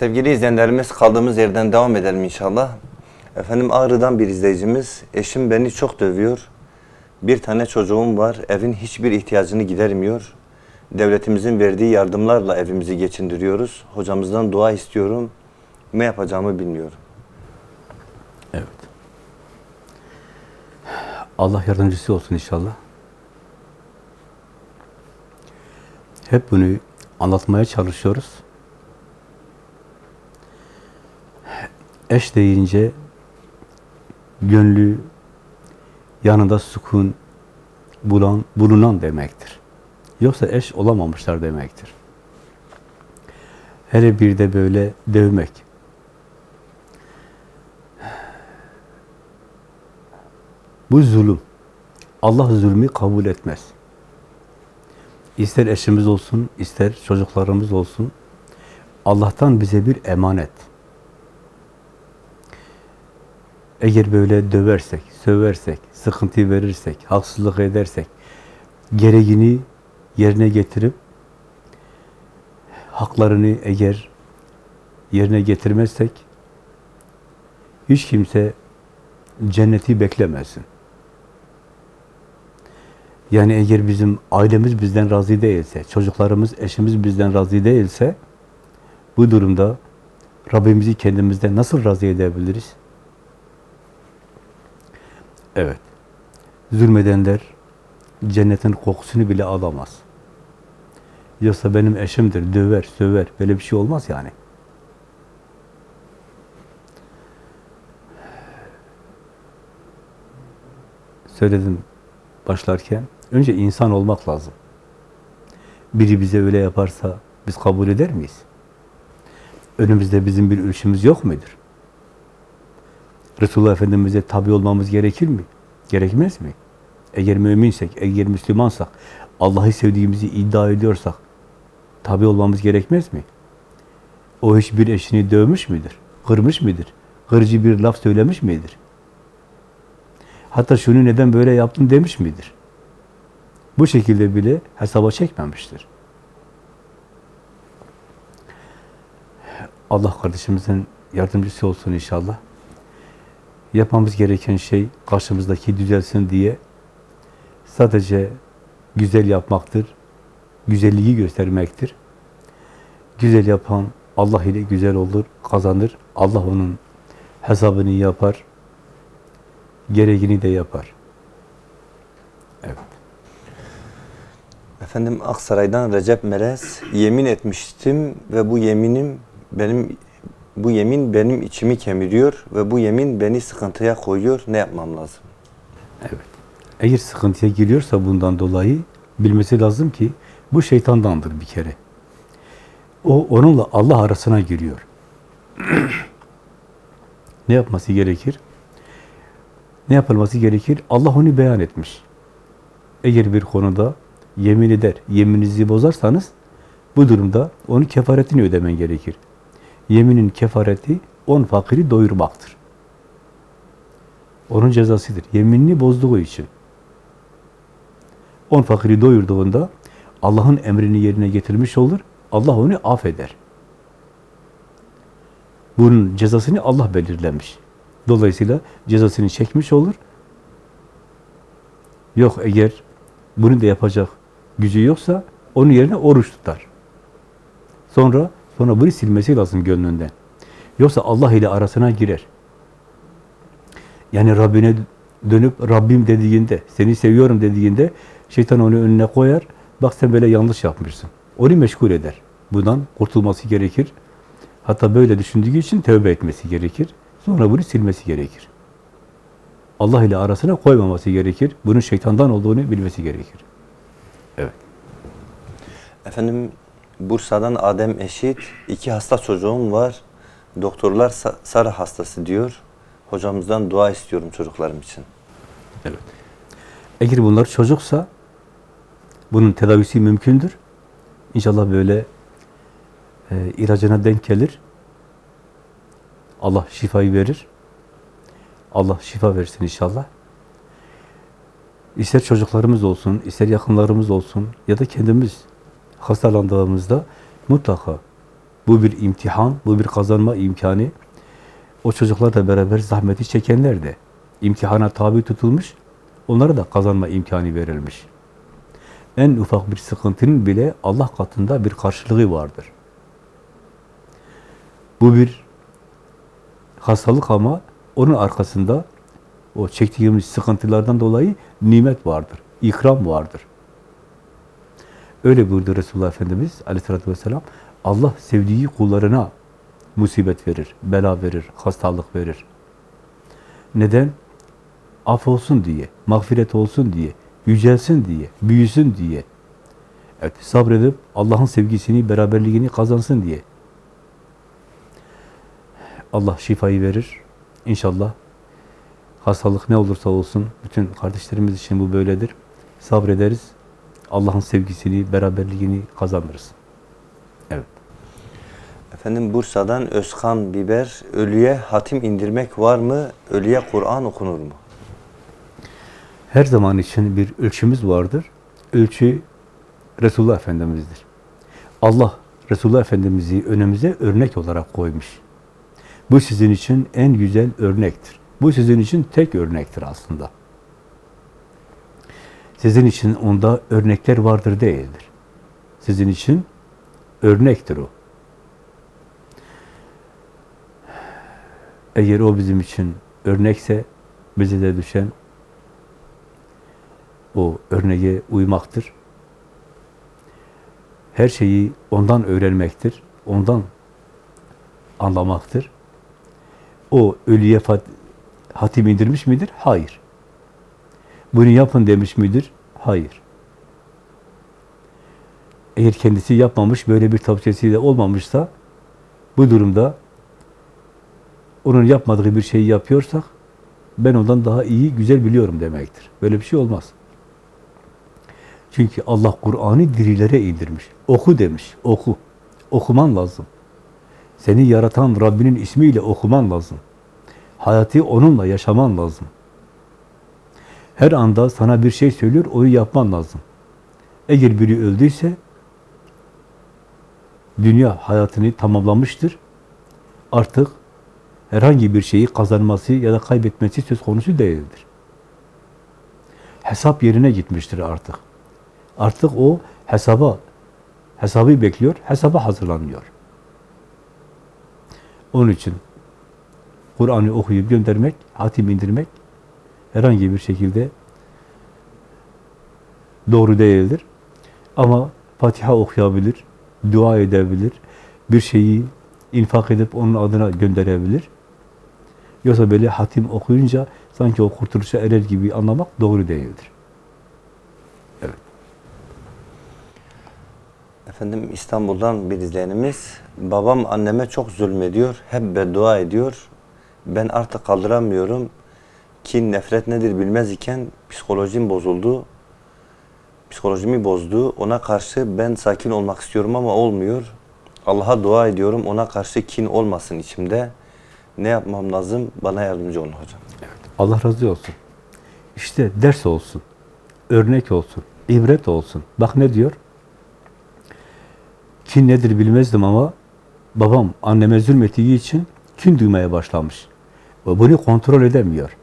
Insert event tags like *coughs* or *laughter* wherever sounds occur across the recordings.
Sevgili izleyenlerimiz kaldığımız yerden devam edelim inşallah. Efendim Ağrı'dan bir izleyicimiz, eşim beni çok dövüyor. Bir tane çocuğum var, evin hiçbir ihtiyacını gidermiyor. Devletimizin verdiği yardımlarla evimizi geçindiriyoruz. Hocamızdan dua istiyorum. Ne yapacağımı bilmiyorum. Evet. Allah yardımcısı olsun inşallah. Hep bunu anlatmaya çalışıyoruz. Eş deyince gönlü yanında sukun bulan, bulunan demektir. Yoksa eş olamamışlar demektir. Hele bir de böyle dövmek. Bu zulüm. Allah zulmü kabul etmez. İster eşimiz olsun, ister çocuklarımız olsun. Allah'tan bize bir emanet. Eğer böyle döversek, söversek, sıkıntı verirsek, haksızlık edersek, gereğini yerine getirip haklarını eğer yerine getirmezsek hiç kimse cenneti beklemesin. Yani eğer bizim ailemiz bizden razı değilse, çocuklarımız, eşimiz bizden razı değilse bu durumda Rabbimizi kendimizde nasıl razı edebiliriz? Evet. Zulmedenler cennetin kokusunu bile alamaz. Yoksa benim eşimdir, döver, söver. Böyle bir şey olmaz yani. Söyledim başlarken. Önce insan olmak lazım. Biri bize öyle yaparsa biz kabul eder miyiz? Önümüzde bizim bir ölçümüz yok mudur? Resulullah Efendimiz'e tabi olmamız gerekir mi? Gerekmez mi? Eğer müminsek, eğer Müslümansak, Allah'ı sevdiğimizi iddia ediyorsak, tabi olmamız gerekmez mi? O hiçbir eşini dövmüş müdür? Kırmış mıdır? Kırıcı bir laf söylemiş midir? Hatta şunu neden böyle yaptın demiş midir? Bu şekilde bile hesaba çekmemiştir. Allah kardeşimizin yardımcısı olsun inşallah. Yapmamız gereken şey karşımızdaki düzelsin diye sadece güzel yapmaktır. Güzelliği göstermektir. Güzel yapan Allah ile güzel olur, kazanır. Allah onun hesabını yapar. Gereğini de yapar. Evet. Efendim Aksaray'dan Recep Merez, yemin etmiştim ve bu yeminim benim bu yemin benim içimi kemiriyor ve bu yemin beni sıkıntıya koyuyor. Ne yapmam lazım? Evet. Eğer sıkıntıya giriyorsa bundan dolayı bilmesi lazım ki bu şeytandandır bir kere. O onunla Allah arasına giriyor. *clears throat* ne yapması gerekir? Ne yapılması gerekir? Allah onu beyan etmiş. Eğer bir konuda yemin eder, yemininizi bozarsanız bu durumda onun kefaretini ödemen gerekir. Yeminin kefareti on fakiri doyurmaktır. Onun cezasıdır. Yeminini bozduğu için. On fakiri doyurduğunda Allah'ın emrini yerine getirmiş olur. Allah onu affeder. Bunun cezasını Allah belirlemiş. Dolayısıyla cezasını çekmiş olur. Yok eğer bunu da yapacak gücü yoksa onun yerine oruç tutar. Sonra sonra bunu silmesi lazım gönlünden. Yoksa Allah ile arasına girer. Yani Rabbine dönüp Rabbim dediğinde, seni seviyorum dediğinde şeytan onu önüne koyar. Bak sen böyle yanlış yapmışsın. Onu meşgul eder. Bundan kurtulması gerekir. Hatta böyle düşündüğü için tövbe etmesi gerekir. Sonra bunu silmesi gerekir. Allah ile arasına koymaması gerekir. Bunun şeytandan olduğunu bilmesi gerekir. Evet. Efendim Bursa'dan Adem Eşit, iki hasta çocuğum var. Doktorlar sa- sarı hastası diyor. Hocamızdan dua istiyorum çocuklarım için. Evet. Eğer bunlar çocuksa bunun tedavisi mümkündür. İnşallah böyle e, ilacına denk gelir. Allah şifayı verir. Allah şifa versin inşallah. İster çocuklarımız olsun, ister yakınlarımız olsun ya da kendimiz hastalandığımızda mutlaka Bu bir imtihan, bu bir kazanma imkanı. O çocuklarla beraber zahmeti çekenler de imtihana tabi tutulmuş, onlara da kazanma imkanı verilmiş. En ufak bir sıkıntının bile Allah katında bir karşılığı vardır. Bu bir hastalık ama onun arkasında o çektiğimiz sıkıntılardan dolayı nimet vardır, ikram vardır. Öyle buyurdu Resulullah Efendimiz aleyhissalatü vesselam. Allah sevdiği kullarına musibet verir, bela verir, hastalık verir. Neden? Af olsun diye, mağfiret olsun diye, yücelsin diye, büyüsün diye. Evet, sabredip Allah'ın sevgisini, beraberliğini kazansın diye. Allah şifayı verir. İnşallah hastalık ne olursa olsun, bütün kardeşlerimiz için bu böyledir. Sabrederiz. Allah'ın sevgisini, beraberliğini kazanırız. Evet. Efendim Bursa'dan Özkan Biber, ölüye hatim indirmek var mı? Ölüye Kur'an okunur mu? Her zaman için bir ölçümüz vardır. Ölçü Resulullah Efendimiz'dir. Allah Resulullah Efendimiz'i önümüze örnek olarak koymuş. Bu sizin için en güzel örnektir. Bu sizin için tek örnektir aslında. Sizin için onda örnekler vardır değildir. Sizin için örnektir o. Eğer o bizim için örnekse bize de düşen o örneğe uymaktır. Her şeyi ondan öğrenmektir. Ondan anlamaktır. O ölüye hatim indirmiş midir? Hayır. Bunu yapın demiş midir? Hayır. Eğer kendisi yapmamış, böyle bir tavsiyesi de olmamışsa, bu durumda onun yapmadığı bir şeyi yapıyorsak, ben ondan daha iyi, güzel biliyorum demektir. Böyle bir şey olmaz. Çünkü Allah Kur'an'ı dirilere indirmiş. Oku demiş, oku. Okuman lazım. Seni yaratan Rabbinin ismiyle okuman lazım. Hayatı onunla yaşaman lazım. Her anda sana bir şey söylüyor, onu yapman lazım. Eğer biri öldüyse, dünya hayatını tamamlamıştır. Artık herhangi bir şeyi kazanması ya da kaybetmesi söz konusu değildir. Hesap yerine gitmiştir artık. Artık o hesaba, hesabı bekliyor, hesaba hazırlanıyor. Onun için Kur'an'ı okuyup göndermek, hatim indirmek herhangi bir şekilde doğru değildir. Ama Fatiha okuyabilir, dua edebilir, bir şeyi infak edip onun adına gönderebilir. Yoksa böyle hatim okuyunca sanki o kurtuluşa erer gibi anlamak doğru değildir. Efendim İstanbul'dan bir izleyenimiz, babam anneme çok zulmediyor, hep beddua ediyor. Ben artık kaldıramıyorum. Kin, nefret nedir bilmez iken psikolojim bozuldu. Psikolojimi bozdu. Ona karşı ben sakin olmak istiyorum ama olmuyor. Allah'a dua ediyorum. Ona karşı kin olmasın içimde. Ne yapmam lazım? Bana yardımcı olun hocam. Allah razı olsun. İşte ders olsun, örnek olsun, ibret olsun. Bak ne diyor? Kin nedir bilmezdim ama babam anneme zulmettiği için kin duymaya başlamış. Ve bunu kontrol edemiyor.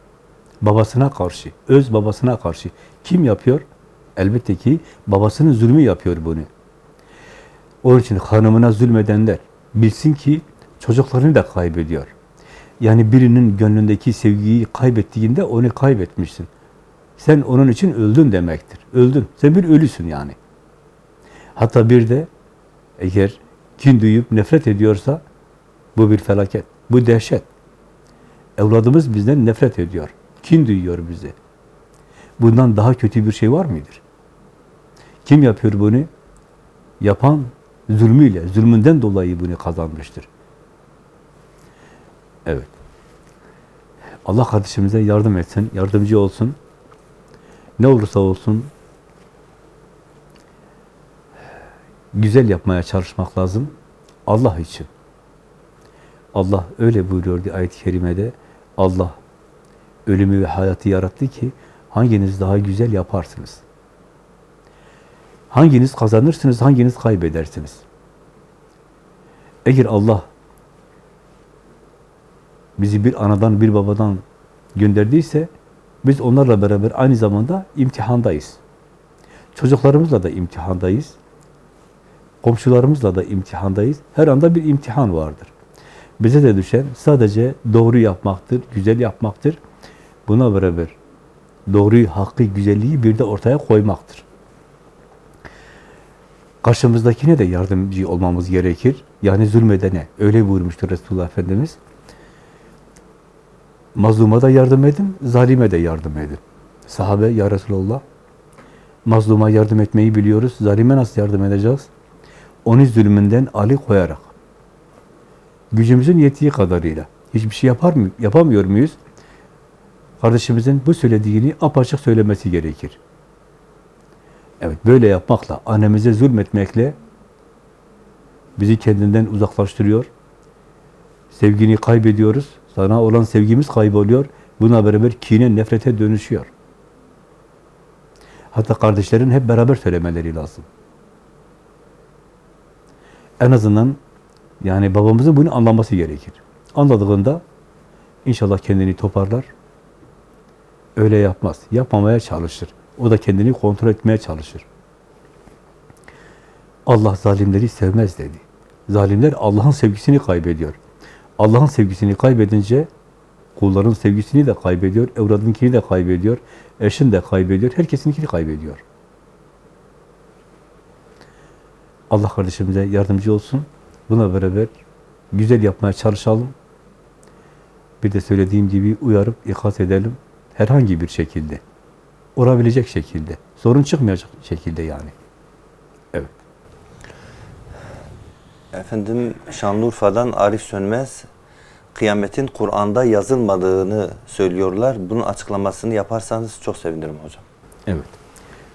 Babasına karşı, öz babasına karşı. Kim yapıyor? Elbette ki babasının zulmü yapıyor bunu. Onun için hanımına zulmedenler bilsin ki çocuklarını da kaybediyor. Yani birinin gönlündeki sevgiyi kaybettiğinde onu kaybetmişsin. Sen onun için öldün demektir. Öldün. Sen bir ölüsün yani. Hatta bir de eğer kin duyup nefret ediyorsa bu bir felaket. Bu dehşet. Evladımız bizden nefret ediyor. Kin duyuyor bize. Bundan daha kötü bir şey var mıdır? Kim yapıyor bunu? Yapan zulmüyle, zulmünden dolayı bunu kazanmıştır. Evet. Allah kardeşimize yardım etsin, yardımcı olsun. Ne olursa olsun güzel yapmaya çalışmak lazım. Allah için. Allah öyle buyuruyordu ayet-i kerimede. Allah ölümü ve hayatı yarattı ki hanginiz daha güzel yaparsınız? Hanginiz kazanırsınız, hanginiz kaybedersiniz? Eğer Allah bizi bir anadan bir babadan gönderdiyse biz onlarla beraber aynı zamanda imtihandayız. Çocuklarımızla da imtihandayız. Komşularımızla da imtihandayız. Her anda bir imtihan vardır. Bize de düşen sadece doğru yapmaktır, güzel yapmaktır. Buna beraber doğruyu, hakkı, güzelliği bir de ortaya koymaktır. Karşımızdakine de yardımcı olmamız gerekir. Yani zulmedene. Öyle buyurmuştur Resulullah Efendimiz. Mazluma da yardım edin, zalime de yardım edin. Sahabe, ya Resulallah, mazluma yardım etmeyi biliyoruz. Zalime nasıl yardım edeceğiz? Onu zulmünden ali koyarak. Gücümüzün yettiği kadarıyla. Hiçbir şey yapar mı, yapamıyor muyuz? Kardeşimizin bu söylediğini apaçık söylemesi gerekir. Evet, böyle yapmakla, annemize zulmetmekle bizi kendinden uzaklaştırıyor. Sevgini kaybediyoruz. Sana olan sevgimiz kayboluyor. Buna beraber kine, nefrete dönüşüyor. Hatta kardeşlerin hep beraber söylemeleri lazım. En azından yani babamızın bunu anlaması gerekir. Anladığında inşallah kendini toparlar. Öyle yapmaz. Yapmamaya çalışır. O da kendini kontrol etmeye çalışır. Allah zalimleri sevmez dedi. Zalimler Allah'ın sevgisini kaybediyor. Allah'ın sevgisini kaybedince kulların sevgisini de kaybediyor, evladınkini de kaybediyor, eşin de kaybediyor, herkesinkini kaybediyor. Allah kardeşimize yardımcı olsun. Buna beraber güzel yapmaya çalışalım. Bir de söylediğim gibi uyarıp ikaz edelim. Herhangi bir şekilde. Olabilecek şekilde. Sorun çıkmayacak şekilde yani. Evet. Efendim Şanlıurfa'dan Arif Sönmez kıyametin Kur'an'da yazılmadığını söylüyorlar. Bunun açıklamasını yaparsanız çok sevinirim hocam. Evet.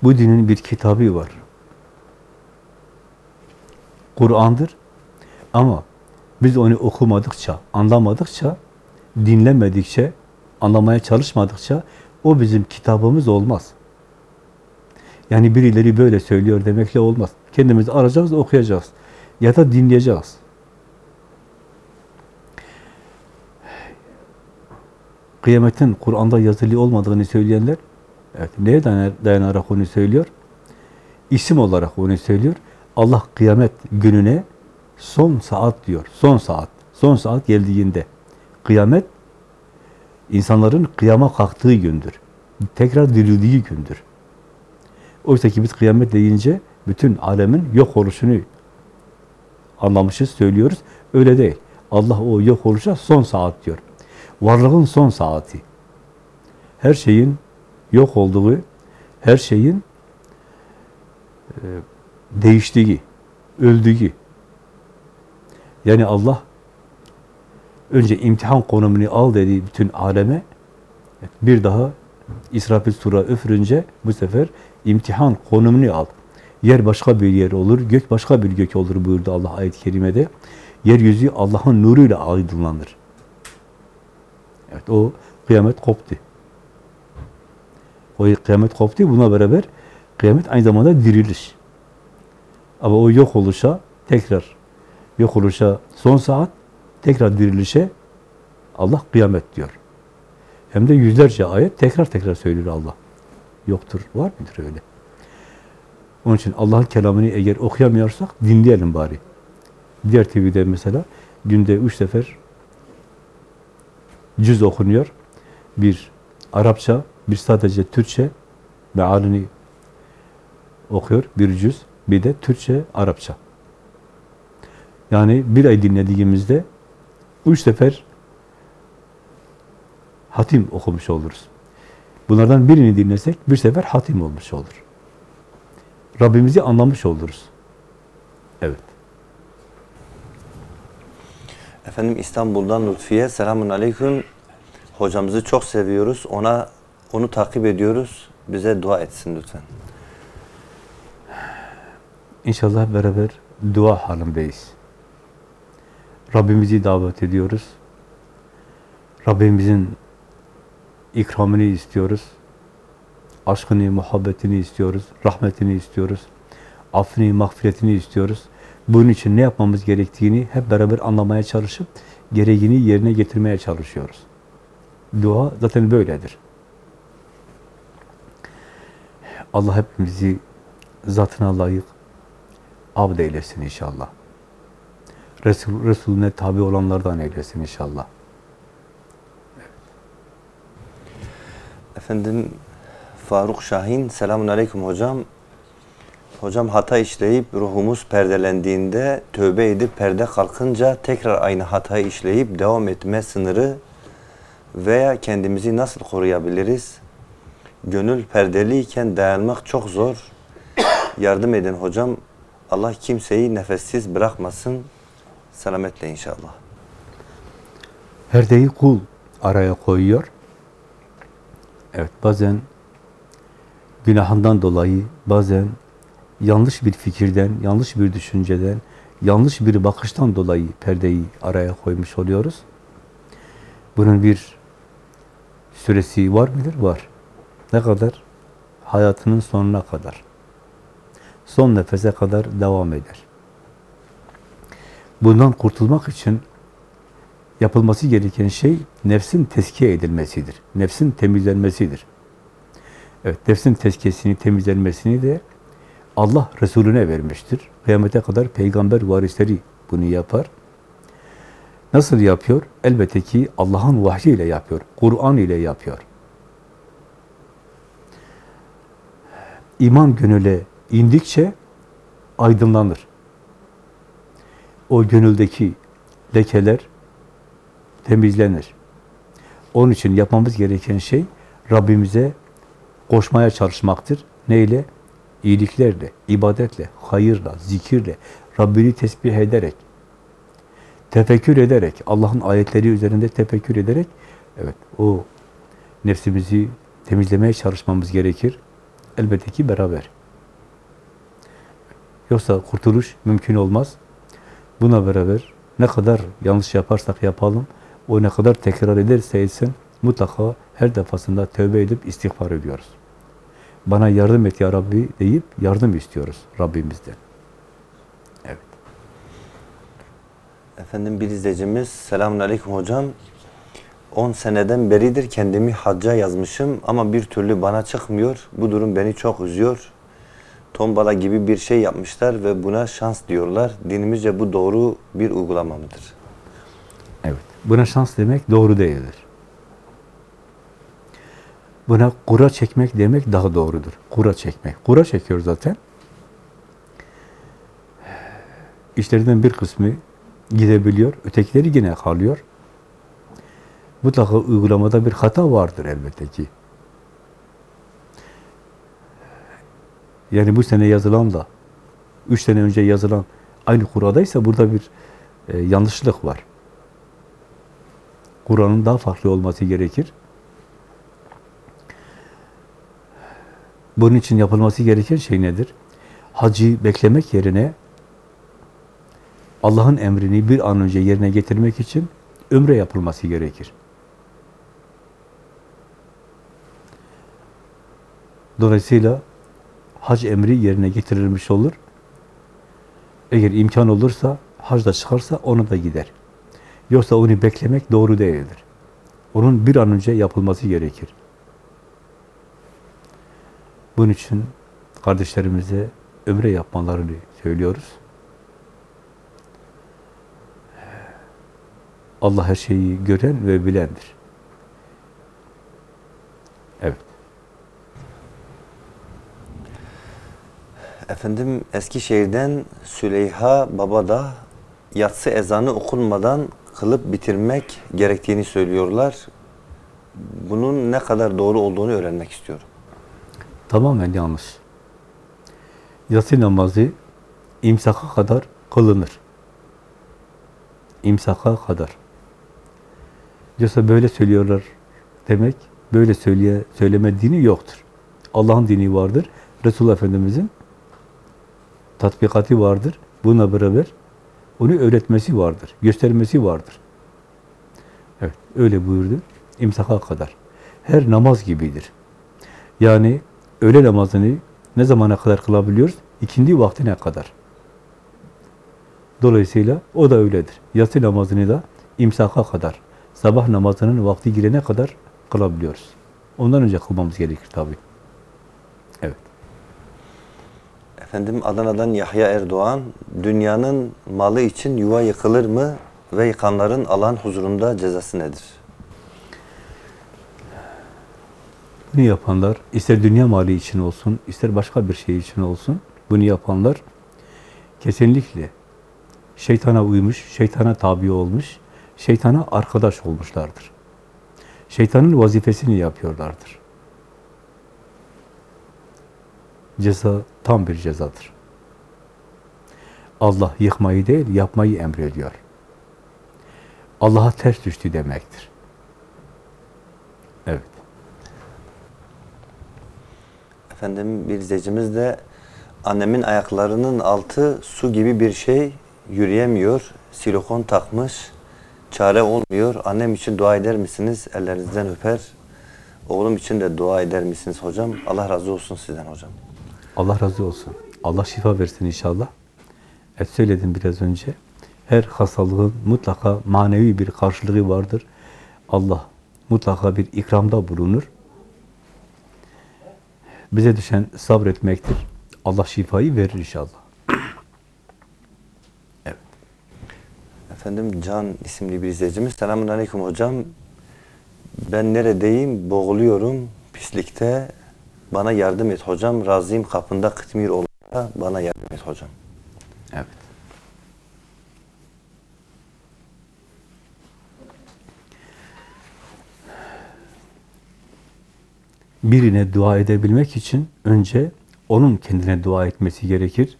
Bu dinin bir kitabı var. Kur'an'dır. Ama biz onu okumadıkça, anlamadıkça, dinlemedikçe, anlamaya çalışmadıkça o bizim kitabımız olmaz. Yani birileri böyle söylüyor demekle olmaz. Kendimiz arayacağız, okuyacağız. Ya da dinleyeceğiz. Kıyametin Kur'an'da yazılı olmadığını söyleyenler, evet, neye dayanarak onu söylüyor? İsim olarak onu söylüyor. Allah kıyamet gününe son saat diyor. Son saat. Son saat geldiğinde. Kıyamet insanların kıyama kalktığı gündür. Tekrar dirildiği gündür. Oysa ki biz kıyamet deyince bütün alemin yok oluşunu anlamışız, söylüyoruz. Öyle değil. Allah o yok oluşa son saat diyor. Varlığın son saati. Her şeyin yok olduğu, her şeyin e, değiştiği, öldüğü. Yani Allah önce imtihan konumunu al dediği bütün aleme bir daha İsrafil sura üfürünce bu sefer imtihan konumunu al. Yer başka bir yer olur, gök başka bir gök olur buyurdu Allah ayet-i kerimede. Yeryüzü Allah'ın nuruyla aydınlanır. Evet o kıyamet koptu. O kıyamet koptu. Buna beraber kıyamet aynı zamanda diriliş. Ama o yok oluşa tekrar yok oluşa son saat tekrar dirilişe Allah kıyamet diyor. Hem de yüzlerce ayet tekrar tekrar söylüyor Allah. Yoktur. Var mıdır öyle? Onun için Allah'ın kelamını eğer okuyamıyorsak dinleyelim bari. Diğer TV'de mesela günde üç sefer cüz okunuyor. Bir Arapça, bir sadece Türkçe mealini okuyor. Bir cüz, bir de Türkçe, Arapça. Yani bir ay dinlediğimizde üç sefer hatim okumuş oluruz. Bunlardan birini dinlesek bir sefer hatim olmuş olur. Rabbimizi anlamış oluruz. Evet. Efendim İstanbul'dan Lütfiye selamun aleyküm. Hocamızı çok seviyoruz. Ona onu takip ediyoruz. Bize dua etsin lütfen. İnşallah beraber dua halindeyiz. Rabbimizi davet ediyoruz. Rabbimizin ikramını istiyoruz. Aşkını, muhabbetini istiyoruz. Rahmetini istiyoruz. Affını, mağfiretini istiyoruz. Bunun için ne yapmamız gerektiğini hep beraber anlamaya çalışıp gereğini yerine getirmeye çalışıyoruz. Dua zaten böyledir. Allah hepimizi zatına layık abd eylesin inşallah. Resul, Resulüne tabi olanlardan eylesin inşallah. Efendim Faruk Şahin, selamun aleyküm hocam. Hocam hata işleyip ruhumuz perdelendiğinde tövbe edip perde kalkınca tekrar aynı hatayı işleyip devam etme sınırı veya kendimizi nasıl koruyabiliriz? Gönül perdeliyken dayanmak çok zor. *coughs* Yardım edin hocam. Allah kimseyi nefessiz bırakmasın. Selametle inşallah. Perdeyi kul araya koyuyor. Evet bazen günahından dolayı, bazen yanlış bir fikirden, yanlış bir düşünceden, yanlış bir bakıştan dolayı perdeyi araya koymuş oluyoruz. Bunun bir süresi var mıdır? Var. Ne kadar? Hayatının sonuna kadar. Son nefese kadar devam eder. Bundan kurtulmak için yapılması gereken şey nefsin tezkiye edilmesidir. Nefsin temizlenmesidir. Evet, nefsin tezkiyesini, temizlenmesini de Allah Resulüne vermiştir. Kıyamete kadar peygamber varisleri bunu yapar. Nasıl yapıyor? Elbette ki Allah'ın vahyiyle yapıyor. Kur'an ile yapıyor. İman gönüle indikçe aydınlanır. O gönüldeki lekeler temizlenir. Onun için yapmamız gereken şey Rabbimize koşmaya çalışmaktır. Neyle? İyiliklerle, ibadetle, hayırla, zikirle, Rabbini tesbih ederek, tefekkür ederek, Allah'ın ayetleri üzerinde tefekkür ederek, evet o nefsimizi temizlemeye çalışmamız gerekir. Elbette ki beraber. Yoksa kurtuluş mümkün olmaz. Buna beraber ne kadar yanlış yaparsak yapalım, o ne kadar tekrar ederse etsin, mutlaka her defasında tövbe edip istiğfar ediyoruz. Bana yardım et ya Rabbi deyip yardım istiyoruz Rabbimizden. Evet. Efendim bir izleyicimiz, selamun aleyküm hocam. 10 seneden beridir kendimi hacca yazmışım ama bir türlü bana çıkmıyor. Bu durum beni çok üzüyor. Tombala gibi bir şey yapmışlar ve buna şans diyorlar. Dinimizce bu doğru bir uygulama mıdır? Evet. Buna şans demek doğru değildir. Buna kura çekmek demek daha doğrudur. Kura çekmek. Kura çekiyor zaten. İşlerinden bir kısmı gidebiliyor, ötekileri yine kalıyor. Mutlaka uygulamada bir hata vardır elbette ki. Yani bu sene yazılanla, üç sene önce yazılan aynı kuradaysa burada bir e, yanlışlık var. Kur'an'ın daha farklı olması gerekir. Bunun için yapılması gereken şey nedir? Hacı beklemek yerine Allah'ın emrini bir an önce yerine getirmek için ömre yapılması gerekir. Dolayısıyla hac emri yerine getirilmiş olur. Eğer imkan olursa, hacda çıkarsa onu da gider. Yoksa onu beklemek doğru değildir. Onun bir an önce yapılması gerekir. Bunun için kardeşlerimize ömre yapmalarını söylüyoruz. Allah her şeyi gören ve bilendir. Evet. Efendim Eskişehir'den Süleyha Baba da yatsı ezanı okunmadan kılıp bitirmek gerektiğini söylüyorlar. Bunun ne kadar doğru olduğunu öğrenmek istiyorum. Tamamen yanlış. Yatsı namazı imsaka kadar kılınır. İmsaka kadar. Yoksa böyle söylüyorlar demek, böyle söyleye, söyleme dini yoktur. Allah'ın dini vardır. Resulullah Efendimiz'in tatbikatı vardır. Buna beraber onu öğretmesi vardır, göstermesi vardır. Evet, öyle buyurdu. İmsaka kadar. Her namaz gibidir. Yani öğle namazını ne zamana kadar kılabiliyoruz? İkindi vaktine kadar. Dolayısıyla o da öyledir. Yatsı namazını da imsaka kadar, sabah namazının vakti girene kadar kılabiliyoruz. Ondan önce kılmamız gerekir tabii. Evet. Efendim Adana'dan Yahya Erdoğan, dünyanın malı için yuva yıkılır mı ve yıkanların Allah'ın huzurunda cezası nedir? Bunu yapanlar, ister dünya mali için olsun, ister başka bir şey için olsun, bunu yapanlar kesinlikle şeytana uymuş, şeytana tabi olmuş, şeytana arkadaş olmuşlardır. Şeytanın vazifesini yapıyorlardır. Ceza tam bir cezadır. Allah yıkmayı değil, yapmayı emrediyor. Allah'a ters düştü demektir. Evet. Efendim bir izleyicimiz de annemin ayaklarının altı su gibi bir şey yürüyemiyor. Silikon takmış. Çare olmuyor. Annem için dua eder misiniz? Ellerinizden öper. Oğlum için de dua eder misiniz hocam? Allah razı olsun sizden hocam. Allah razı olsun. Allah şifa versin inşallah. Evet söyledim biraz önce. Her hastalığın mutlaka manevi bir karşılığı vardır. Allah mutlaka bir ikramda bulunur. Bize düşen sabretmektir. Allah şifayı verir inşallah. *clears throat* Efendim Can isimli bir izleyicimiz. Selamun Aleyküm hocam. Ben neredeyim? Boğuluyorum pislikte. Bana yardım et hocam. Razıyım kapında kıtmir olursa bana yardım et hocam. Evet. Birine dua edebilmek için önce onun kendine dua etmesi gerekir.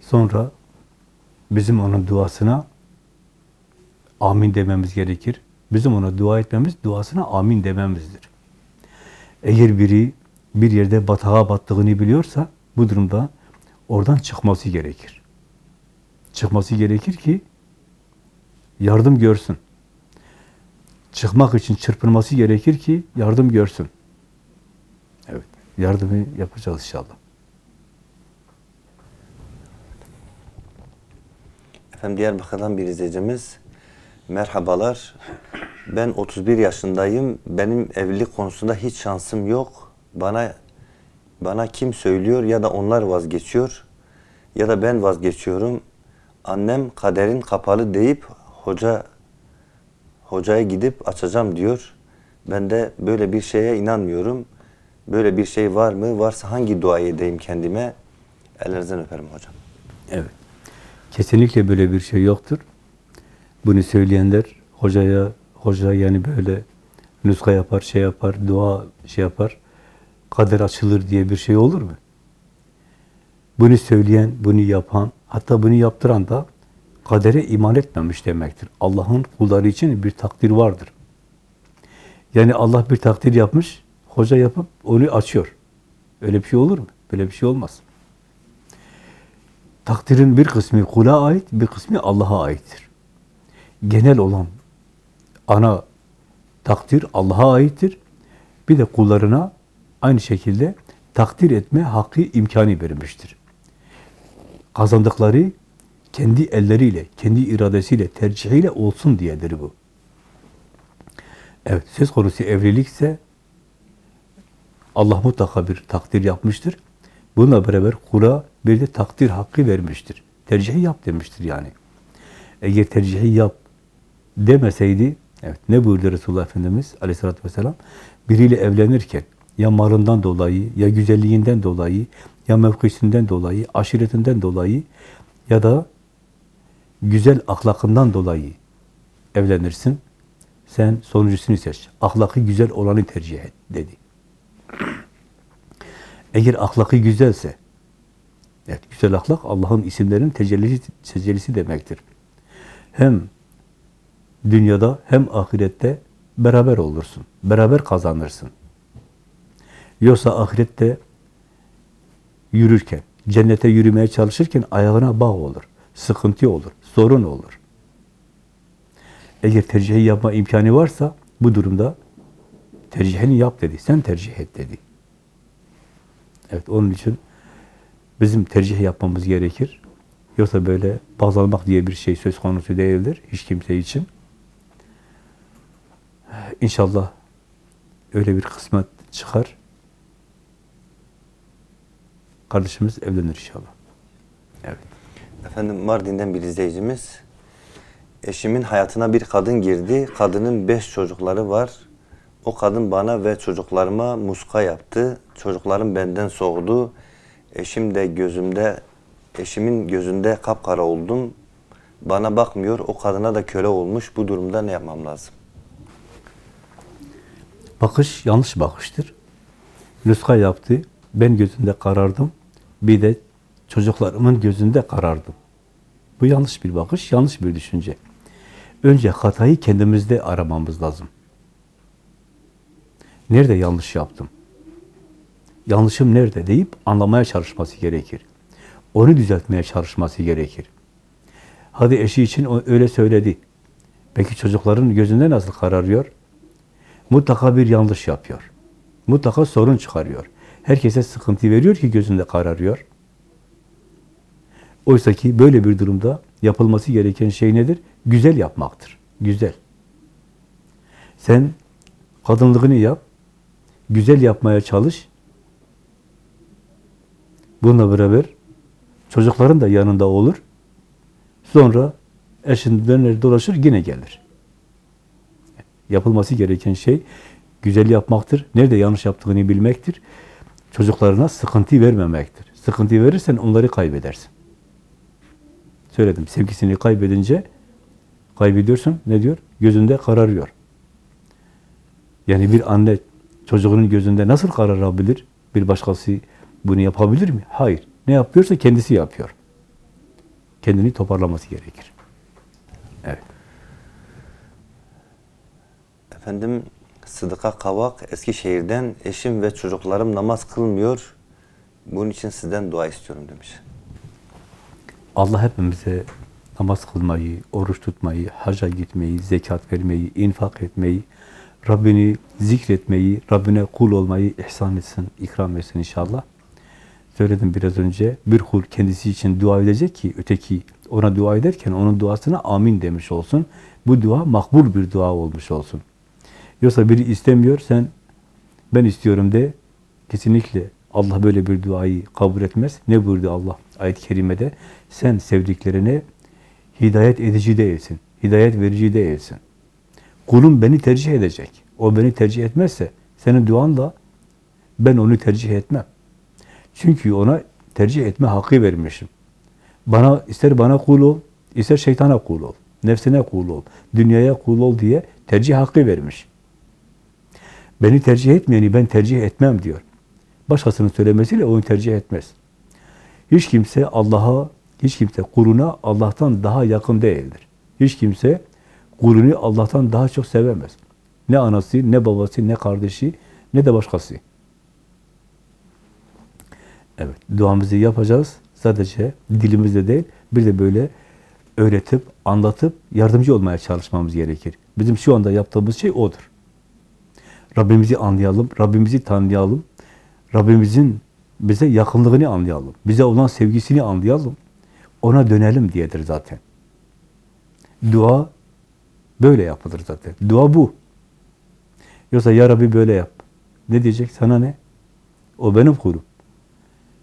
Sonra bizim onun duasına amin dememiz gerekir. Bizim ona dua etmemiz, duasına amin dememizdir. Eğer biri bir yerde batağa battığını biliyorsa bu durumda oradan çıkması gerekir. Çıkması gerekir ki yardım görsün. Çıkmak için çırpınması gerekir ki yardım görsün. Evet, yardımı yapacağız inşallah. Efendim Diyarbakır'dan bir izleyicimiz. Merhabalar. Ben 31 yaşındayım. Benim evlilik konusunda hiç şansım yok. Bana bana kim söylüyor ya da onlar vazgeçiyor ya da ben vazgeçiyorum. Annem kaderin kapalı deyip hoca hocaya gidip açacağım diyor. Ben de böyle bir şeye inanmıyorum. Böyle bir şey var mı? Varsa hangi duayı edeyim kendime? Ellerinizden öperim hocam. Evet. Kesinlikle böyle bir şey yoktur. Bunu söyleyenler hocaya, hoca yani böyle nuska yapar, şey yapar, dua şey yapar, kader açılır diye bir şey olur mu? Bunu söyleyen, bunu yapan, hatta bunu yaptıran da kadere iman etmemiş demektir. Allah'ın kulları için bir takdir vardır. Yani Allah bir takdir yapmış, hoca yapıp onu açıyor. Öyle bir şey olur mu? Böyle bir şey olmaz. Takdirin bir kısmı kula ait, bir kısmı Allah'a aittir. Genel olan ana takdir Allah'a aittir. Bir de kullarına aynı şekilde takdir etme hakkı imkanı verilmiştir. Kazandıkları kendi elleriyle, kendi iradesiyle, tercihiyle olsun diyedir bu. Evet, söz konusu evlilikse Allah mutlaka bir takdir yapmıştır. Bununla beraber kula bir de takdir hakkı vermiştir. Tercihi yap demiştir yani. Eğer tercihi yap demeseydi, evet ne buyurdu Resulullah Efendimiz aleyhissalatü vesselam? Biriyle evlenirken ya malından dolayı, ya güzelliğinden dolayı, ya mevkisinden dolayı, aşiretinden dolayı ya da güzel ahlakından dolayı evlenirsin. Sen sonuncusunu seç. Ahlakı güzel olanı tercih et dedi. Eğer ahlakı güzelse, evet güzel ahlak Allah'ın isimlerinin tecellisi, tecellisi demektir. Hem dünyada hem ahirette beraber olursun. Beraber kazanırsın. Yoksa ahirette yürürken, cennete yürümeye çalışırken ayağına bağ olur. Sıkıntı olur, sorun olur. Eğer tercihi yapma imkanı varsa bu durumda tercihini yap dedi. Sen tercih et dedi. Evet onun için bizim tercih yapmamız gerekir. Yoksa böyle bağlanmak diye bir şey söz konusu değildir hiç kimse için. İnşallah öyle bir kısmet çıkar. Kardeşimiz evlenir inşallah. Evet. Efendim Mardin'den bir izleyicimiz. Eşimin hayatına bir kadın girdi. Kadının beş çocukları var. O kadın bana ve çocuklarıma muska yaptı. Çocuklarım benden soğudu. Eşim de gözümde, eşimin gözünde kapkara oldum. Bana bakmıyor. O kadına da köle olmuş. Bu durumda ne yapmam lazım? Bakış yanlış bakıştır. Nuska yaptı. Ben gözünde karardım. Bir de çocuklarımın gözünde karardım. Bu yanlış bir bakış, yanlış bir düşünce. Önce hatayı kendimizde aramamız lazım. Nerede yanlış yaptım? Yanlışım nerede deyip anlamaya çalışması gerekir. Onu düzeltmeye çalışması gerekir. Hadi eşi için öyle söyledi. Peki çocukların gözünde nasıl kararıyor? Mutlaka bir yanlış yapıyor. Mutlaka sorun çıkarıyor. Herkese sıkıntı veriyor ki gözünde kararıyor. Oysa ki böyle bir durumda yapılması gereken şey nedir? Güzel yapmaktır. Güzel. Sen kadınlığını yap, güzel yapmaya çalış. Bununla beraber çocukların da yanında olur. Sonra eşin döner dolaşır yine gelir. Yapılması gereken şey güzel yapmaktır. Nerede yanlış yaptığını bilmektir. Çocuklarına sıkıntı vermemektir. Sıkıntı verirsen onları kaybedersin. Söyledim. Sevgisini kaybedince kaybediyorsun. Ne diyor? Gözünde kararıyor. Yani bir anne çocuğunun gözünde nasıl kararabilir? Bir başkası bunu yapabilir mi? Hayır. Ne yapıyorsa kendisi yapıyor. Kendini toparlaması gerekir. Evet. Efendim Sıdıka Kavak Eskişehir'den eşim ve çocuklarım namaz kılmıyor. Bunun için sizden dua istiyorum demiş. Allah hepimize namaz kılmayı, oruç tutmayı, haca gitmeyi, zekat vermeyi, infak etmeyi, Rabbini zikretmeyi, Rabbine kul olmayı ihsan etsin, ikram etsin inşallah. Söyledim biraz önce, bir kul kendisi için dua edecek ki, öteki ona dua ederken onun duasına amin demiş olsun. Bu dua makbul bir dua olmuş olsun. Yoksa biri istemiyor, sen ben istiyorum de, kesinlikle Allah böyle bir duayı kabul etmez. Ne buyurdu Allah ayet-i kerimede? Sen sevdiklerine hidayet edici değilsin, hidayet verici değilsin. Kulum beni tercih edecek. O beni tercih etmezse senin duanla ben onu tercih etmem. Çünkü ona tercih etme hakkı vermişim. Bana ister bana kul ol, ister şeytana kul ol, nefsine kul ol, dünyaya kul ol diye tercih hakkı vermiş. Beni tercih etmeyeni ben tercih etmem diyor. Başkasının söylemesiyle onu tercih etmez. Hiç kimse Allah'a, hiç kimse kuluna Allah'tan daha yakın değildir. Hiç kimse kulunu Allah'tan daha çok sevemez. Ne anası, ne babası, ne kardeşi, ne de başkası. Evet, duamızı yapacağız. Sadece dilimizde değil, bir de böyle öğretip, anlatıp, yardımcı olmaya çalışmamız gerekir. Bizim şu anda yaptığımız şey odur. Rabbimizi anlayalım, Rabbimizi tanıyalım, Rabbimizin bize yakınlığını anlayalım, bize olan sevgisini anlayalım, ona dönelim diyedir zaten. Dua böyle yapılır zaten. Dua bu. Yoksa ya Rabbi böyle yap. Ne diyecek? Sana ne? O benim kulum.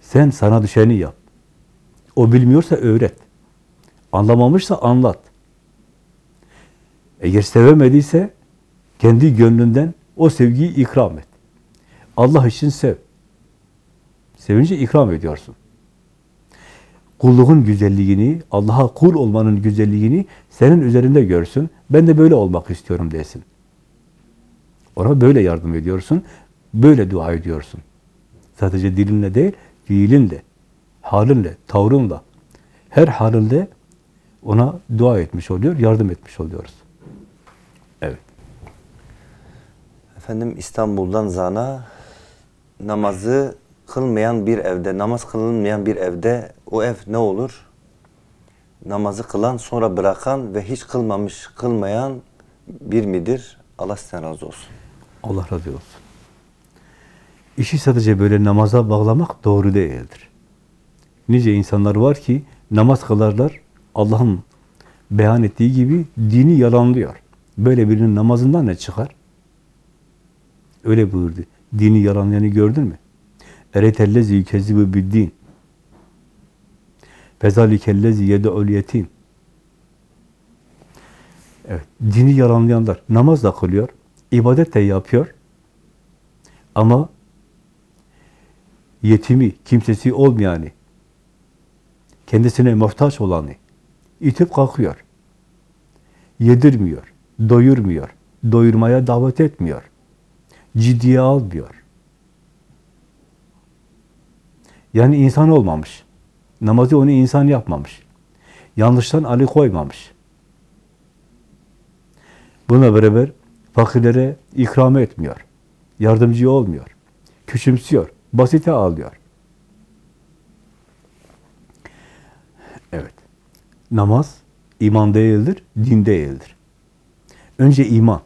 Sen sana düşeni yap. O bilmiyorsa öğret. Anlamamışsa anlat. Eğer sevemediyse kendi gönlünden o sevgiyi ikram et. Allah için sev. Sevince ikram ediyorsun. Kulluğun güzelliğini, Allah'a kul olmanın güzelliğini senin üzerinde görsün. Ben de böyle olmak istiyorum desin. Ona böyle yardım ediyorsun. Böyle dua ediyorsun. Sadece dilinle değil, fiilinle, halinle, tavrınla, her halinde ona dua etmiş oluyor, yardım etmiş oluyoruz. Evet. Efendim İstanbul'dan Zana namazı kılmayan bir evde, namaz kılınmayan bir evde o ev ne olur? Namazı kılan sonra bırakan ve hiç kılmamış kılmayan bir midir? Allah sizden razı olsun. Allah razı olsun. İşi sadece böyle namaza bağlamak doğru değildir. Nice insanlar var ki Namaz kılarlar. Allah'ın beyan ettiği gibi dini yalanlıyor. Böyle birinin namazından ne çıkar? Öyle buyurdu. Dini yalanlayanı gördün mü? Eretellezi yükezzibu biddin. Fezalikellezi yede'ul yetim. Evet, dini yalanlayanlar namaz da kılıyor, ibadet de yapıyor. Ama yetimi, kimsesi olmayanı, kendisine muhtaç olanı itip kalkıyor. Yedirmiyor, doyurmuyor, doyurmaya davet etmiyor. Ciddiye almıyor. Yani insan olmamış. Namazı onu insan yapmamış. Yanlıştan ali koymamış. Buna beraber fakirlere ikram etmiyor. Yardımcı olmuyor. Küçümsüyor. Basite alıyor. Evet. Namaz iman değildir, din değildir. Önce iman.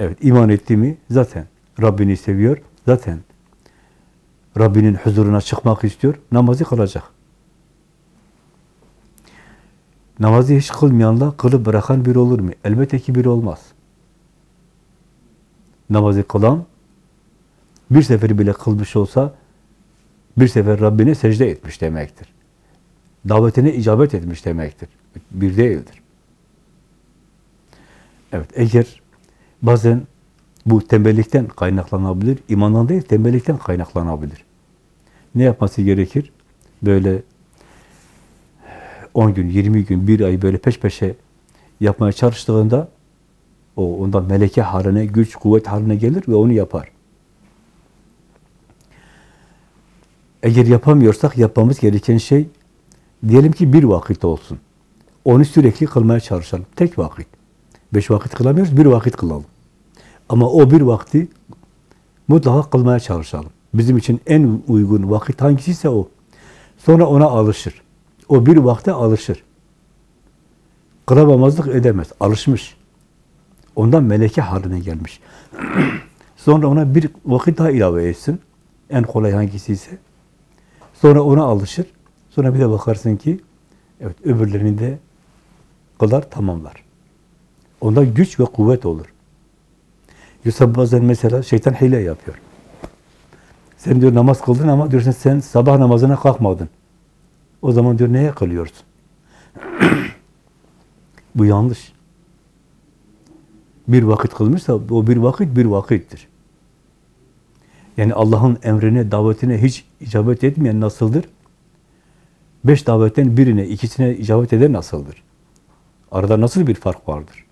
Evet, iman etti mi zaten Rabbini seviyor. Zaten Rabbinin huzuruna çıkmak istiyor. Namazı kılacak. Namazı hiç kılmayanla kılıp bırakan bir olur mu? Elbette ki bir olmaz. Namazı kılan bir seferi bile kılmış olsa bir sefer Rabbine secde etmiş demektir. Davetine icabet etmiş demektir. Bir değildir. Evet, eğer bazen bu tembellikten kaynaklanabilir, imandan değil, tembellikten kaynaklanabilir. Ne yapması gerekir? Böyle 10 gün, 20 gün, bir ay böyle peş peşe yapmaya çalıştığında o ondan meleke haline, güç, kuvvet haline gelir ve onu yapar. Eğer yapamıyorsak yapmamız gereken şey diyelim ki bir vakit olsun. Onu sürekli kılmaya çalışalım. Tek vakit. Beş vakit kılamıyoruz, bir vakit kılalım. Ama o bir vakti mutlaka kılmaya çalışalım. Bizim için en uygun vakit hangisiyse o. Sonra ona alışır. O bir vakte alışır. Kılamamazlık edemez. Alışmış. Ondan meleke haline gelmiş. *clears throat* Sonra ona bir vakit daha ilave etsin. En kolay hangisiyse. Sonra ona alışır. Sonra bir de bakarsın ki evet öbürlerini de kılar tamamlar. Onda güç ve kuvvet olur. Yoksa bazen mesela şeytan hile yapıyor. Sen diyor namaz kıldın ama diyorsun sen sabah namazına kalkmadın. O zaman diyor neye kılıyorsun? *clears throat* Bu yanlış. Bir vakit kılmışsa o bir vakit bir vakittir. Yani Allah'ın emrine, davetine hiç icabet etmeyen nasıldır? Beş davetten birine, ikisine icabet eden nasıldır? Arada nasıl bir fark vardır?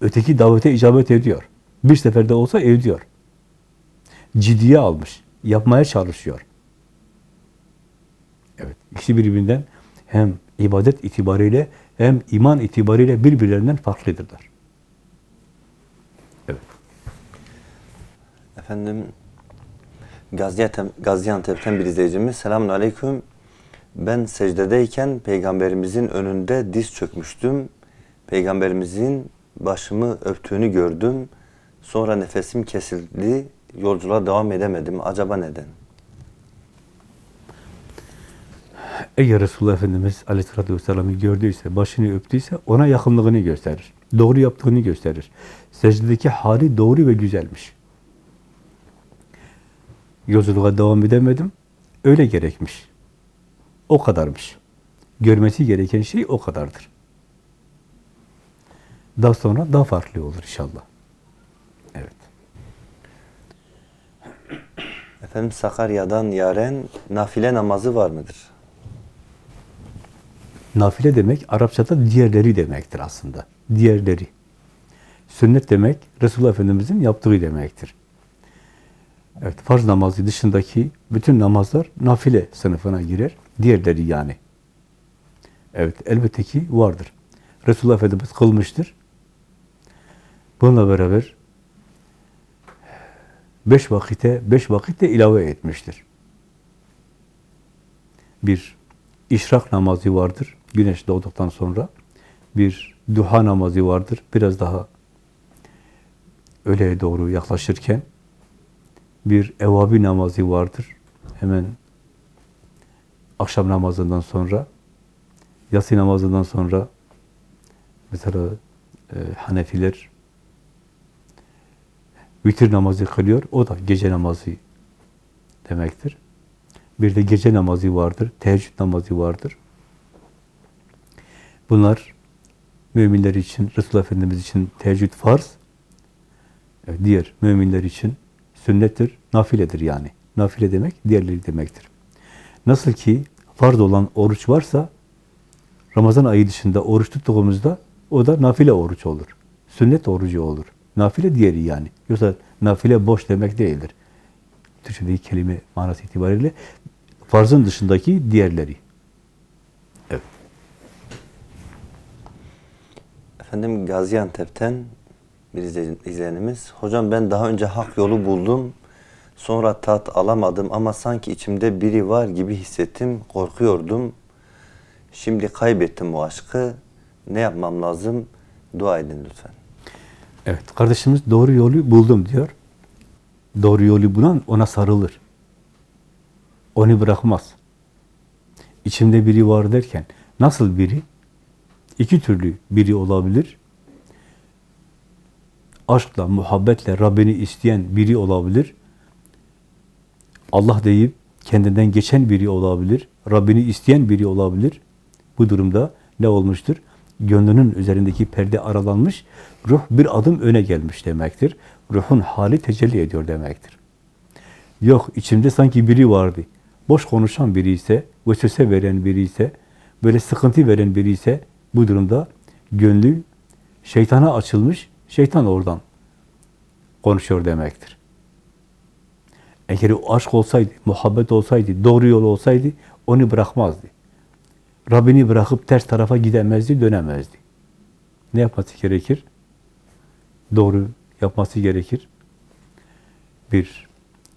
Öteki davete icabet ediyor. Bir seferde olsa ediyor. Ciddiye almış. Yapmaya çalışıyor. Evet. ikisi birbirinden hem ibadet itibariyle hem iman itibariyle birbirlerinden farklıdırlar. Evet. Efendim Gaziantep, Gaziantep'ten bir izleyicimiz. Selamun Aleyküm. Ben secdedeyken peygamberimizin önünde diz çökmüştüm. Peygamberimizin başımı öptüğünü gördüm. Sonra nefesim kesildi. Yolculuğa devam edemedim. Acaba neden? Eğer Resulullah Efendimiz Aleyhisselatü Vesselam'ı gördüyse, başını öptüyse ona yakınlığını gösterir. Doğru yaptığını gösterir. Secdedeki hali doğru ve güzelmiş. Yolculuğa devam edemedim. Öyle gerekmiş. O kadarmış. Görmesi gereken şey o kadardır. Daha sonra daha farklı olur inşallah. Evet. Efendim Sakarya'dan Yaren nafile namazı var mıdır? Nafile demek Arapçada diğerleri demektir aslında. Diğerleri. Sünnet demek Resulullah Efendimiz'in yaptığı demektir. Evet, farz namazı dışındaki bütün namazlar nafile sınıfına girer. Diğerleri yani. Evet, elbette ki vardır. Resulullah Efendimiz kılmıştır. Bununla beraber beş vakite, beş vakitte ilave etmiştir. Bir işrak namazı vardır, güneş doğduktan sonra. Bir duha namazı vardır, biraz daha öğleye doğru yaklaşırken. Bir evabi namazı vardır, hemen akşam namazından sonra, yatsı namazından sonra mesela e, Hanefiler vitir namazı kılıyor. O da gece namazı demektir. Bir de gece namazı vardır, teheccüd namazı vardır. Bunlar müminler için, Resulullah Efendimiz için teheccüd farz, diğer müminler için sünnettir, nafiledir yani. Nafile demek, diğerleri demektir. Nasıl ki farz olan oruç varsa, Ramazan ayı dışında oruç tuttuğumuzda o da nafile oruç olur. Sünnet orucu olur. Nafile diğeri yani. Yoksa nafile boş demek değildir. Türkçedeki kelime manası itibariyle farzın dışındaki diğerleri. Evet. Efendim Gaziantep'ten bir izleyen- izleyenimiz. Hocam ben daha önce hak yolu buldum. Sonra tat alamadım ama sanki içimde biri var gibi hissettim. Korkuyordum. Şimdi kaybettim o aşkı. Ne yapmam lazım? Dua edin lütfen. Evet, kardeşimiz doğru yolu buldum diyor. Doğru yolu bulan ona sarılır. Onu bırakmaz. İçimde biri var derken nasıl biri? İki türlü biri olabilir. Aşkla, muhabbetle Rabbini isteyen biri olabilir. Allah deyip kendinden geçen biri olabilir. Rabbini isteyen biri olabilir. Bu durumda ne olmuştur? Gönlünün üzerindeki perde aralanmış, ruh bir adım öne gelmiş demektir. Ruhun hali tecelli ediyor demektir. Yok, içimde sanki biri vardı. Boş konuşan biri ise, vesvese veren biri ise, böyle sıkıntı veren biri ise, bu durumda gönlü şeytana açılmış, şeytan oradan konuşuyor demektir. Eğer o aşk olsaydı, muhabbet olsaydı, doğru yol olsaydı onu bırakmazdı. Rabbini bırakıp ters tarafa gidemezdi, dönemezdi. Ne yapması gerekir? Doğru yapması gerekir. Bir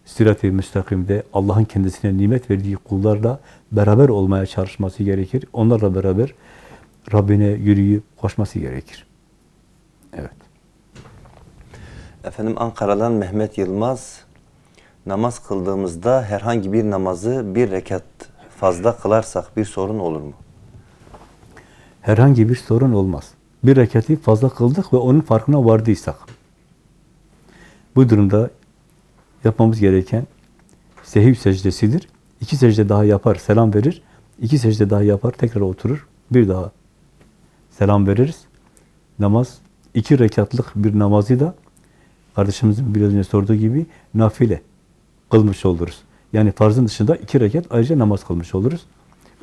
sirat-i müstakimde Allah'ın kendisine nimet verdiği kullarla beraber olmaya çalışması gerekir. Onlarla beraber Rabbine yürüyüp koşması gerekir. Evet. Efendim Ankara'dan Mehmet Yılmaz. Namaz kıldığımızda herhangi bir namazı bir rekat fazla kılarsak bir sorun olur mu? Herhangi bir sorun olmaz. Bir rekati fazla kıldık ve onun farkına vardıysak. Bu durumda yapmamız gereken sehiv secdesidir. İki secde daha yapar, selam verir. İki secde daha yapar, tekrar oturur. Bir daha selam veririz. Namaz, iki rekatlık bir namazı da kardeşimizin biraz önce sorduğu gibi nafile kılmış oluruz. Yani farzın dışında iki rekat ayrıca namaz kılmış oluruz.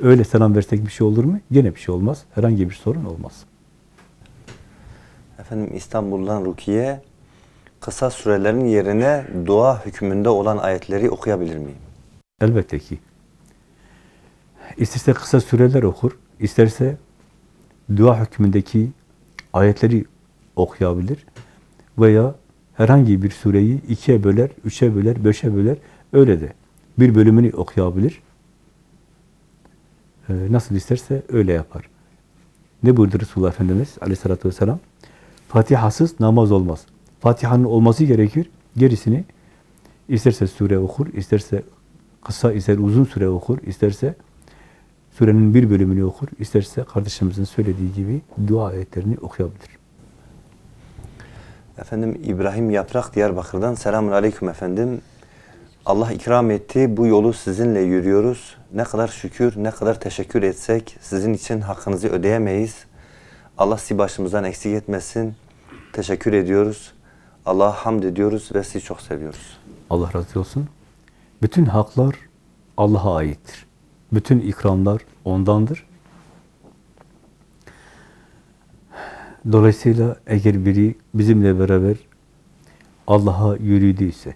Öyle selam versek bir şey olur mu? Gene bir şey olmaz. Herhangi bir sorun olmaz. Efendim İstanbul'dan Rukiye. Kısa sürelerin yerine dua hükmünde olan ayetleri okuyabilir miyim? Elbette ki. İsterse kısa süreler okur, isterse dua hükmündeki ayetleri okuyabilir veya herhangi bir sureyi ikiye böler, üçe böler, beşe böler, öyle de bir bölümünü okuyabilir. Ee, nasıl isterse öyle yapar. Ne buyurdu Resulullah Efendimiz aleyhissalatü vesselam? Fatihasız namaz olmaz. Fatiha'nın olması gerekir. Gerisini isterse sure okur, isterse kısa, ister uzun süre okur, isterse surenin bir bölümünü okur, isterse kardeşimizin söylediği gibi dua ayetlerini okuyabilir. Efendim İbrahim Yaprak Diyarbakır'dan selamun aleyküm efendim. Allah ikram etti. Bu yolu sizinle yürüyoruz. Ne kadar şükür, ne kadar teşekkür etsek sizin için hakkınızı ödeyemeyiz. Allah sizi başımızdan eksik etmesin. Teşekkür ediyoruz. Allah'a hamd ediyoruz ve sizi çok seviyoruz. Allah razı olsun. Bütün haklar Allah'a aittir. Bütün ikramlar ondandır. Dolayısıyla eğer biri bizimle beraber Allah'a yürüdüyse,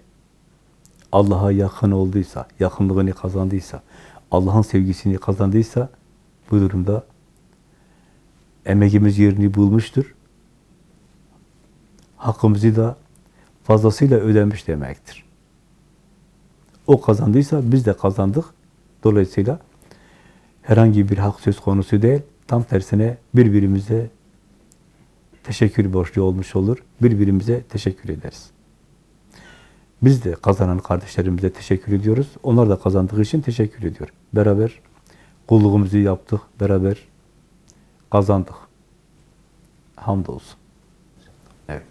Allah'a yakın olduysa, yakınlığını kazandıysa, Allah'ın sevgisini kazandıysa bu durumda emeğimiz yerini bulmuştur. Hakkımızı da fazlasıyla ödemiş demektir. O kazandıysa biz de kazandık. Dolayısıyla herhangi bir hak söz konusu değil. Tam tersine birbirimize teşekkür borçlu olmuş olur. Birbirimize teşekkür ederiz. Biz de kazanan kardeşlerimize teşekkür ediyoruz. Onlar da kazandığı için teşekkür ediyor. Beraber kulluğumuzu yaptık, beraber kazandık. Hamdolsun. Evet.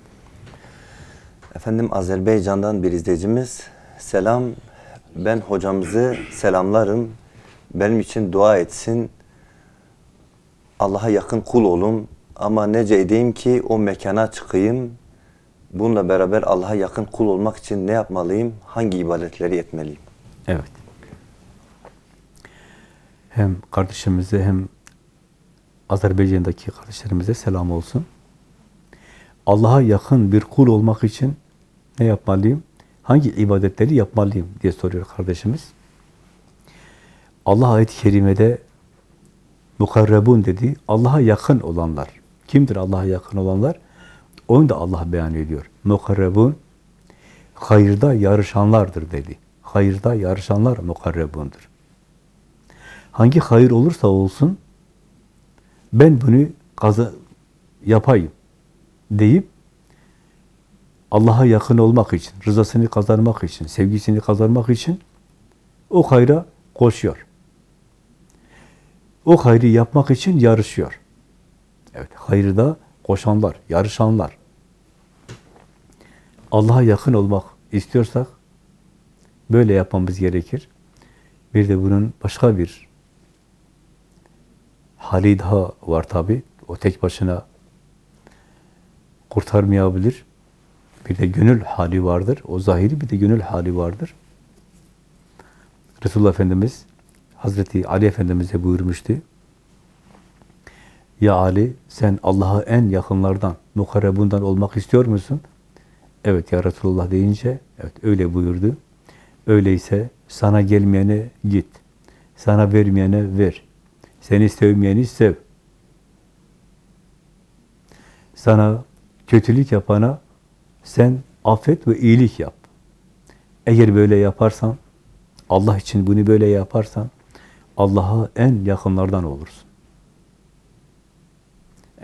Efendim Azerbaycan'dan bir izleyicimiz. Selam. Ben hocamızı selamlarım. Benim için dua etsin. Allah'a yakın kul olum. Ama nece edeyim ki o mekana çıkayım. Bununla beraber Allah'a yakın kul olmak için ne yapmalıyım? Hangi ibadetleri etmeliyim? Evet. Hem kardeşimize hem Azerbaycan'daki kardeşlerimize selam olsun. Allah'a yakın bir kul olmak için ne yapmalıyım? Hangi ibadetleri yapmalıyım diye soruyor kardeşimiz. Allah ayet-i kerimede mukarrebun dedi. Allah'a yakın olanlar. Kimdir Allah'a yakın olanlar? Onu da Allah beyan ediyor. Mukarrebun hayırda yarışanlardır dedi. Hayırda yarışanlar mukarrebundur. Hangi hayır olursa olsun ben bunu kaza yapayım deyip Allah'a yakın olmak için, rızasını kazanmak için, sevgisini kazanmak için o hayra koşuyor. O hayrı yapmak için yarışıyor. Evet, hayırda koşanlar, yarışanlar. Allah'a yakın olmak istiyorsak böyle yapmamız gerekir. Bir de bunun başka bir hali daha var tabi. O tek başına kurtarmayabilir. Bir de gönül hali vardır. O zahiri bir de gönül hali vardır. Resulullah Efendimiz Hazreti Ali Efendimiz'e buyurmuştu. Ya Ali sen Allah'a en yakınlardan, mukarrebundan olmak istiyor musun? Evet ya Resulullah deyince, evet öyle buyurdu. Öyleyse sana gelmeyene git. Sana vermeyene ver. Seni sevmeyeni sev. Sana kötülük yapana sen affet ve iyilik yap. Eğer böyle yaparsan, Allah için bunu böyle yaparsan, Allah'a en yakınlardan olursun.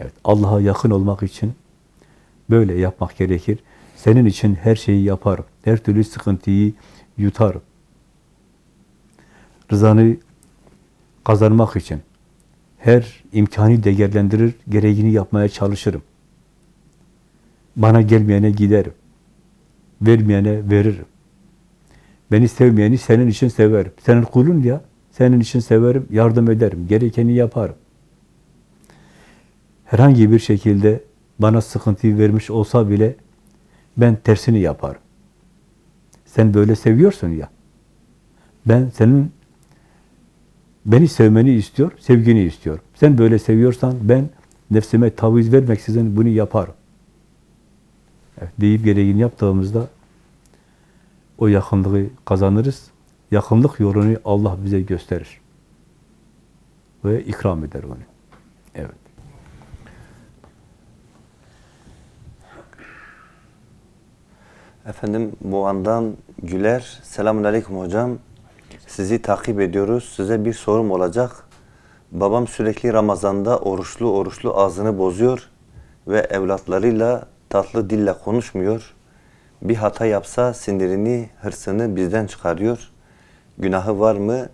Evet, Allah'a yakın olmak için böyle yapmak gerekir. Senin için her şeyi yaparım. Her türlü sıkıntıyı yutarım. Rızanı kazanmak için her imkanı değerlendirir, gereğini yapmaya çalışırım. Bana gelmeyene giderim. Vermeyene veririm. Beni sevmeyeni senin için severim. Senin kulun ya, senin için severim, yardım ederim, gerekeni yaparım. Herhangi bir şekilde bana sıkıntı vermiş olsa bile ben tersini yaparım. Sen böyle seviyorsun ya. Ben senin beni sevmeni istiyor, sevgini istiyorum. Sen böyle seviyorsan ben nefsime taviz vermeksizin bunu yaparım. Evet, deyip gereğini yaptığımızda o yakınlığı kazanırız. Yakınlık yolunu Allah bize gösterir. Ve ikram eder onu. Evet. Efendim Muğan'dan Güler. Selamun Aleyküm hocam. Sizi takip ediyoruz. Size bir sorum olacak. Babam sürekli Ramazan'da oruçlu oruçlu ağzını bozuyor ve evlatlarıyla tatlı dille konuşmuyor. Bir hata yapsa sinirini, hırsını bizden çıkarıyor. Günahı var mı?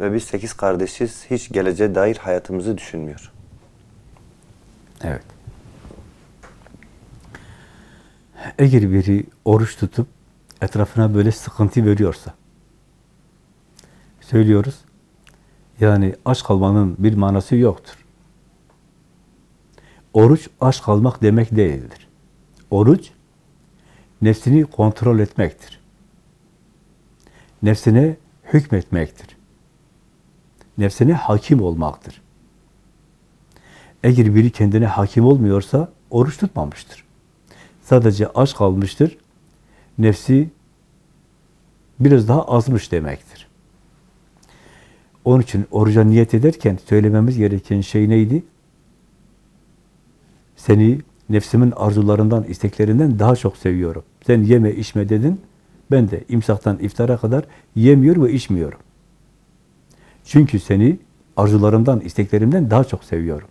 Ve biz sekiz kardeşiz. Hiç geleceğe dair hayatımızı düşünmüyor. Evet. Eğer biri oruç tutup etrafına böyle sıkıntı veriyorsa, söylüyoruz, yani aç kalmanın bir manası yoktur. Oruç aç kalmak demek değildir. Oruç, nefsini kontrol etmektir. Nefsine hükmetmektir. Nefsine hakim olmaktır. Eğer biri kendine hakim olmuyorsa oruç tutmamıştır. Sadece aç kalmıştır. Nefsi biraz daha azmış demektir. Onun için oruca niyet ederken söylememiz gereken şey neydi? Seni nefsimin arzularından, isteklerinden daha çok seviyorum. Sen yeme, içme dedin. Ben de imsaktan iftara kadar yemiyor ve içmiyorum. Çünkü seni arzularımdan, isteklerimden daha çok seviyorum.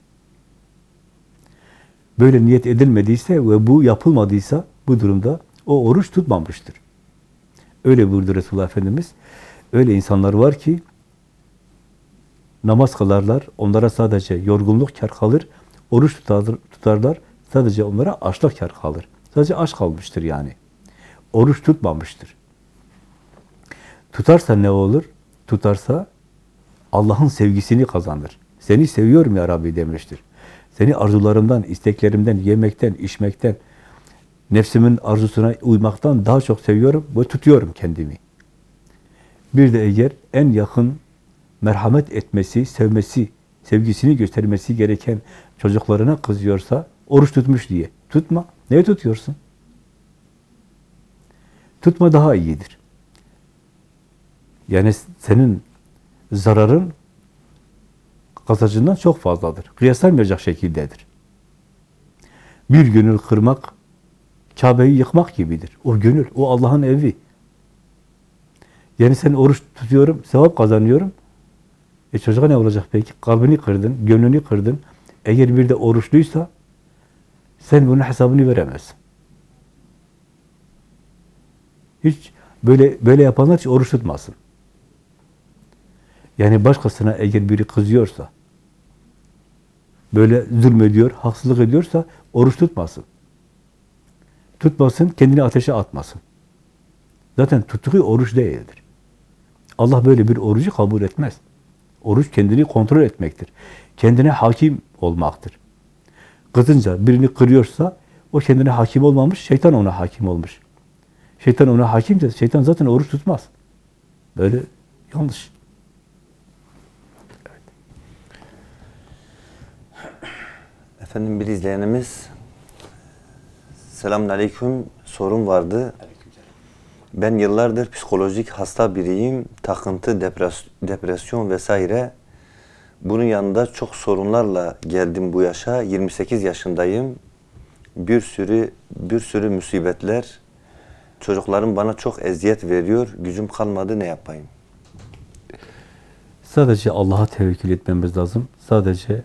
Böyle niyet edilmediyse ve bu yapılmadıysa bu durumda o oruç tutmamıştır. Öyle buyurdu Resulullah Efendimiz. Öyle insanlar var ki Namaz kılarlar, onlara sadece yorgunluk kar kalır. Oruç tutar, tutarlar, sadece onlara açlık kar kalır. Sadece aç kalmıştır yani. Oruç tutmamıştır. Tutarsa ne olur? Tutarsa Allah'ın sevgisini kazanır. Seni seviyorum ya Rabbi demiştir. Seni arzularımdan, isteklerimden, yemekten, içmekten, nefsimin arzusuna uymaktan daha çok seviyorum ve tutuyorum kendimi. Bir de eğer en yakın merhamet etmesi, sevmesi, sevgisini göstermesi gereken çocuklarına kızıyorsa oruç tutmuş diye. Tutma. Neye tutuyorsun? Tutma daha iyidir. Yani senin zararın kazancından çok fazladır. Kıyaslanmayacak şekildedir. Bir gönül kırmak, Kabe'yi yıkmak gibidir. O gönül, o Allah'ın evi. Yani sen oruç tutuyorum, sevap kazanıyorum. E çocuğa ne olacak peki? Kalbini kırdın, gönlünü kırdın. Eğer bir de oruçluysa sen bunun hesabını veremezsin. Hiç böyle böyle yapanlar hiç oruç tutmasın. Yani başkasına eğer biri kızıyorsa, böyle zulmediyor, haksızlık ediyorsa oruç tutmasın. Tutmasın, kendini ateşe atmasın. Zaten tuttuğu oruç değildir. Allah böyle bir orucu kabul etmez. Oruç kendini kontrol etmektir. Kendine hakim olmaktır. Kızınca birini kırıyorsa o kendine hakim olmamış, şeytan ona hakim olmuş. Şeytan ona hakimse şeytan zaten oruç tutmaz. Böyle yanlış. Efendim bir izleyenimiz Selamun Aleyküm sorum vardı. Ben yıllardır psikolojik hasta biriyim. Takıntı, depres- depresyon vesaire. Bunun yanında çok sorunlarla geldim bu yaşa. 28 yaşındayım. Bir sürü bir sürü musibetler. Çocuklarım bana çok eziyet veriyor. Gücüm kalmadı ne yapayım? Sadece Allah'a tevekkül etmemiz lazım. Sadece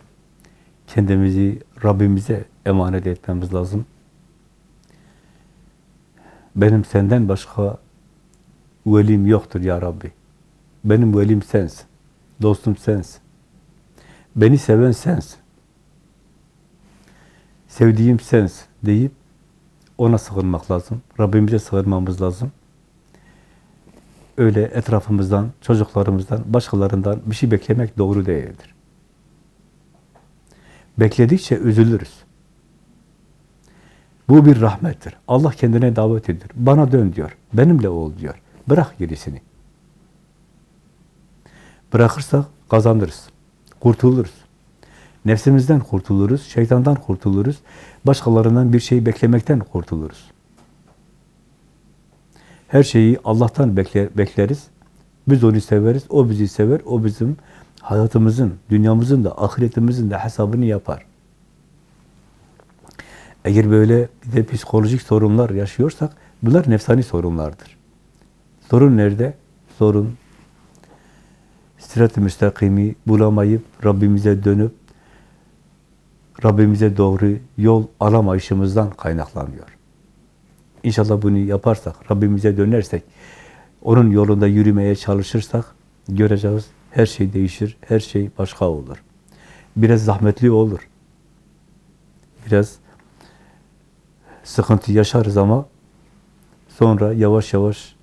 kendimizi Rabbimize emanet etmemiz lazım. Benim senden başka velim yoktur ya Rabbi. Benim velim sensin. Dostum sensin. Beni seven sensin. Sevdiğim sensin deyip ona sığınmak lazım. Rabbimize sığınmamız lazım. Öyle etrafımızdan, çocuklarımızdan, başkalarından bir şey beklemek doğru değildir. Bekledikçe üzülürüz. Bu bir rahmettir. Allah kendine davet ediyor. Bana dön diyor. Benimle ol diyor. Bırak gerisini. Bırakırsak kazanırız. Kurtuluruz. Nefsimizden kurtuluruz. Şeytandan kurtuluruz. Başkalarından bir şey beklemekten kurtuluruz. Her şeyi Allah'tan bekler, bekleriz. Biz onu severiz. O bizi sever. O bizim hayatımızın, dünyamızın da, ahiretimizin de hesabını yapar. Eğer böyle bir de psikolojik sorunlar yaşıyorsak, bunlar nefsani sorunlardır. Sorun nerede? Sorun sirat-ı müstakimi bulamayıp Rabbimize dönüp Rabbimize doğru yol alamayışımızdan kaynaklanıyor. İnşallah bunu yaparsak, Rabbimize dönersek, onun yolunda yürümeye çalışırsak göreceğiz her şey değişir, her şey başka olur. Biraz zahmetli olur. Biraz sıkıntı yaşarız ama sonra yavaş yavaş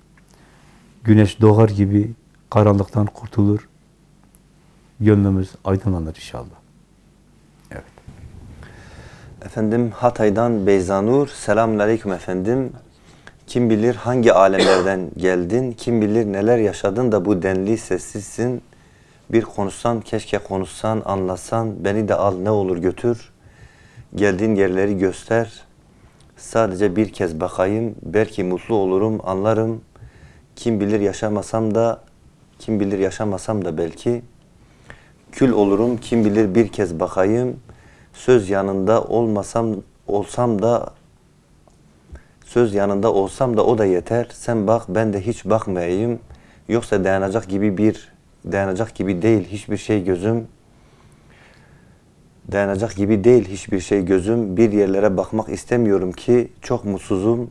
güneş doğar gibi karanlıktan kurtulur. Gönlümüz aydınlanır inşallah. Evet. Efendim Hatay'dan Beyzanur. Selamun Aleyküm efendim. Kim bilir hangi alemlerden geldin, kim bilir neler yaşadın da bu denli sessizsin. Bir konuşsan, keşke konuşsan, anlatsan, beni de al ne olur götür. Geldiğin yerleri göster. Sadece bir kez bakayım, belki mutlu olurum, anlarım. Kim bilir yaşamasam da, kim bilir yaşamasam da belki. Kül olurum, kim bilir bir kez bakayım. Söz yanında olmasam, olsam da Söz yanında olsam da o da yeter. Sen bak ben de hiç bakmayayım. Yoksa dayanacak gibi bir dayanacak gibi değil hiçbir şey gözüm. Dayanacak gibi değil hiçbir şey gözüm. Bir yerlere bakmak istemiyorum ki çok mutsuzum.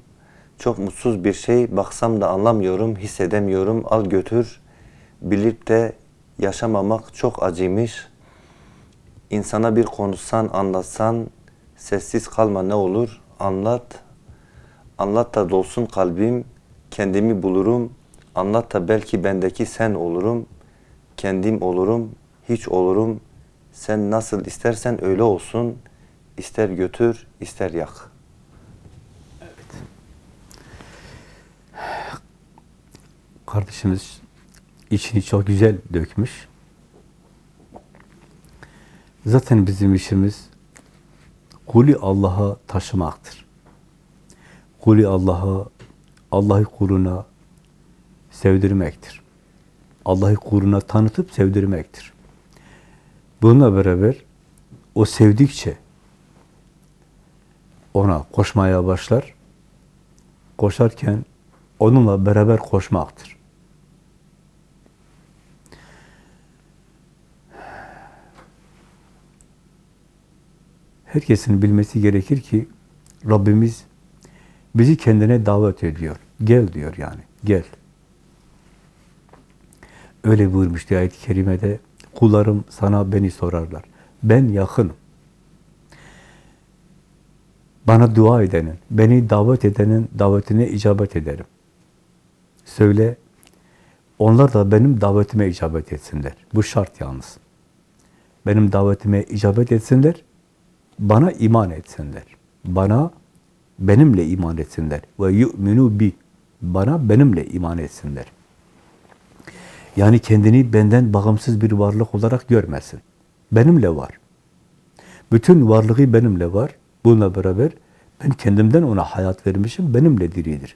Çok mutsuz bir şey baksam da anlamıyorum, hissedemiyorum. Al götür. Bilip de yaşamamak çok acıymış. İnsana bir konuşsan, anlatsan, sessiz kalma ne olur, anlat. Anlat da dolsun kalbim, kendimi bulurum. Anlat da belki bendeki sen olurum. Kendim olurum, hiç olurum. Sen nasıl istersen öyle olsun. İster götür, ister yak. Kardeşimiz içini çok güzel dökmüş. Zaten bizim işimiz kulü Allah'a taşımaktır. Kulü Allah'a, Allah'ı kuluna sevdirmektir. Allah'ı kuluna tanıtıp sevdirmektir. Bununla beraber o sevdikçe ona koşmaya başlar. Koşarken onunla beraber koşmaktır. Herkesin bilmesi gerekir ki Rabbimiz bizi kendine davet ediyor. Gel diyor yani. Gel. Öyle buyurmuştu ayet-i kerimede. Kullarım sana beni sorarlar. Ben yakınım. Bana dua edenin, beni davet edenin davetine icabet ederim. Söyle, onlar da benim davetime icabet etsinler. Bu şart yalnız. Benim davetime icabet etsinler, bana iman etsinler. Bana, benimle iman etsinler. Ve yu'minu bi. Bana, benimle iman etsinler. Yani kendini benden bağımsız bir varlık olarak görmesin. Benimle var. Bütün varlığı benimle var. Bununla beraber ben kendimden ona hayat vermişim, benimle diridir.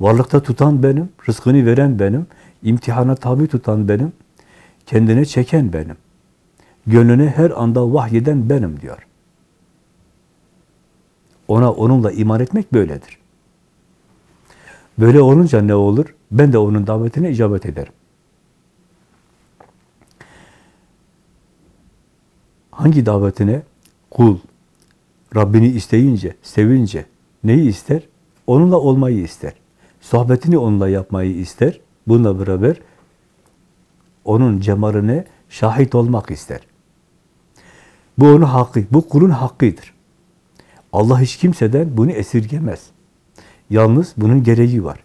Varlıkta tutan benim, rızkını veren benim, imtihana tabi tutan benim, kendine çeken benim. Gönlüne her anda vahyeden benim diyor. Ona onunla iman etmek böyledir. Böyle olunca ne olur? Ben de onun davetine icabet ederim. Hangi davetine? Kul, Rabbini isteyince, sevince neyi ister? Onunla olmayı ister. Sohbetini onunla yapmayı ister. Bununla beraber onun cemaline şahit olmak ister. Bu onun hakkı, bu kulun hakkıdır. Allah hiç kimseden bunu esirgemez. Yalnız bunun gereği var.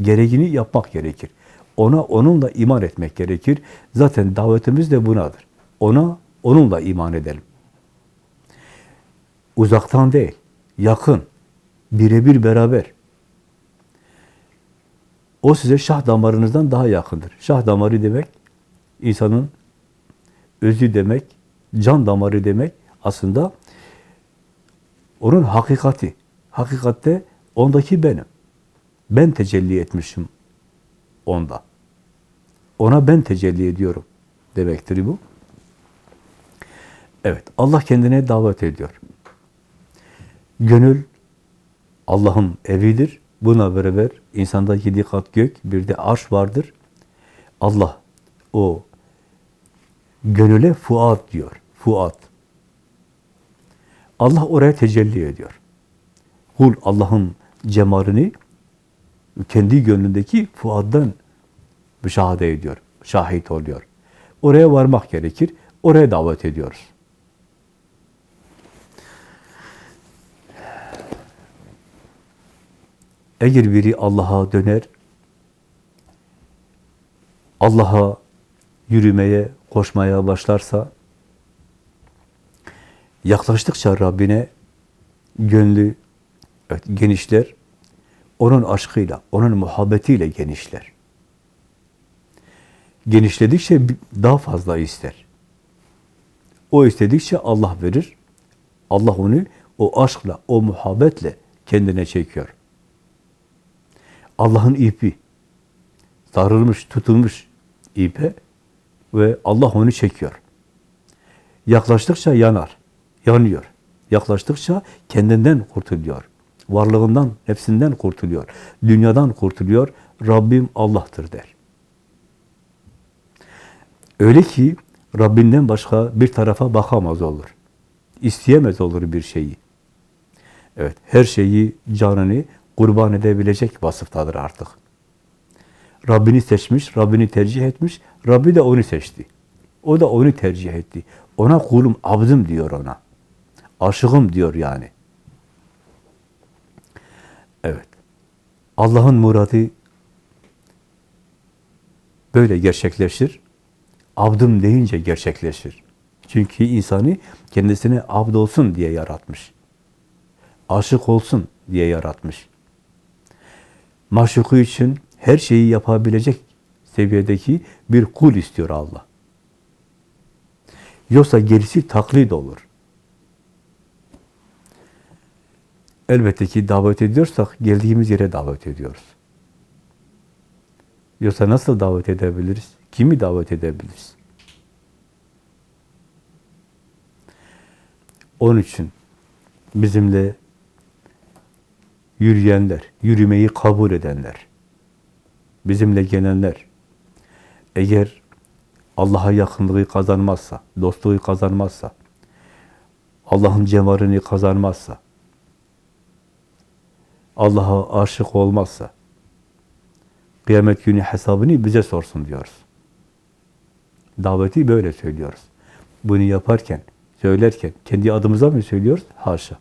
Gereğini yapmak gerekir. Ona onunla iman etmek gerekir. Zaten davetimiz de bunadır. Ona onunla iman edelim. Uzaktan değil, yakın, birebir beraber. O size şah damarınızdan daha yakındır. Şah damarı demek, insanın özü demek, can damarı demek aslında onun hakikati. Hakikatte ondaki benim. Ben tecelli etmişim onda. Ona ben tecelli ediyorum demektir bu. Evet, Allah kendine davet ediyor. Gönül Allah'ın evidir. Buna beraber insanda yedi kat gök, bir de arş vardır. Allah o gönüle fuat diyor. Fuat. Allah oraya tecelli ediyor. Kul Allah'ın cemalini kendi gönlündeki fuaddan müşahede ediyor. Şahit oluyor. Oraya varmak gerekir. Oraya davet ediyoruz. Eğer biri Allah'a döner, Allah'a yürümeye, koşmaya başlarsa, yaklaştıkça Rabbine gönlü evet, genişler, onun aşkıyla, onun muhabbetiyle genişler. Genişledikçe daha fazla ister. O istedikçe Allah verir. Allah onu o aşkla, o muhabbetle kendine çekiyor. Allah'ın ipi. Sarılmış, tutulmuş ipe ve Allah onu çekiyor. Yaklaştıkça yanar, yanıyor. Yaklaştıkça kendinden kurtuluyor. Varlığından, hepsinden kurtuluyor. Dünyadan kurtuluyor. Rabbim Allah'tır der. Öyle ki Rabbinden başka bir tarafa bakamaz olur. İsteyemez olur bir şeyi. Evet, her şeyi, canını kurban edebilecek vasıftadır artık. Rabbini seçmiş, Rabbini tercih etmiş, Rabbi de onu seçti. O da onu tercih etti. Ona kulum, abdım diyor ona. Aşığım diyor yani. Evet. Allah'ın muradı böyle gerçekleşir. Abdım deyince gerçekleşir. Çünkü insanı kendisine abd olsun diye yaratmış. Aşık olsun diye yaratmış. Maşuku için her şeyi yapabilecek seviyedeki bir kul istiyor Allah. Yoksa gerisi taklit olur. Elbette ki davet ediyorsak geldiğimiz yere davet ediyoruz. Yoksa nasıl davet edebiliriz? Kimi davet edebiliriz? Onun için bizimle yürüyenler, yürümeyi kabul edenler, bizimle gelenler, eğer Allah'a yakınlığı kazanmazsa, dostluğu kazanmazsa, Allah'ın cemalini kazanmazsa, Allah'a aşık olmazsa, kıyamet günü hesabını bize sorsun diyoruz. Daveti böyle söylüyoruz. Bunu yaparken, söylerken kendi adımıza mı söylüyoruz? Haşa.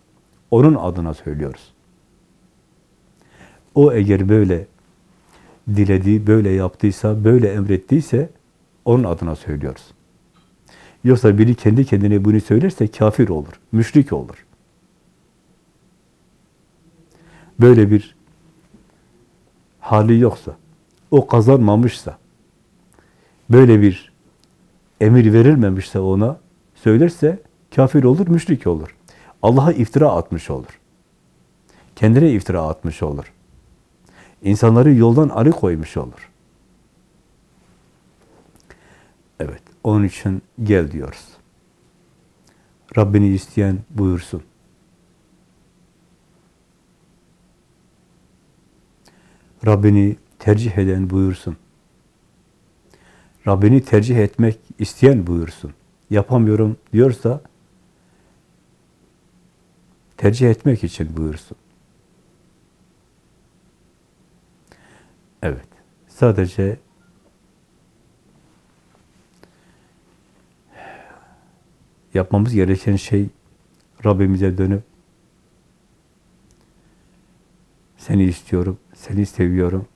Onun adına söylüyoruz. O eğer böyle diledi, böyle yaptıysa, böyle emrettiyse onun adına söylüyoruz. Yoksa biri kendi kendine bunu söylerse kafir olur, müşrik olur. Böyle bir hali yoksa, o kazanmamışsa, böyle bir emir verilmemişse ona, söylerse kafir olur, müşrik olur. Allah'a iftira atmış olur. Kendine iftira atmış olur. İnsanları yoldan arı koymuş olur. Evet, onun için gel diyoruz. Rabbini isteyen buyursun. Rabbini tercih eden buyursun. Rabbini tercih etmek isteyen buyursun. Yapamıyorum diyorsa tercih etmek için buyursun. Evet. Sadece yapmamız gereken şey Rabbimize dönüp seni istiyorum, seni seviyorum,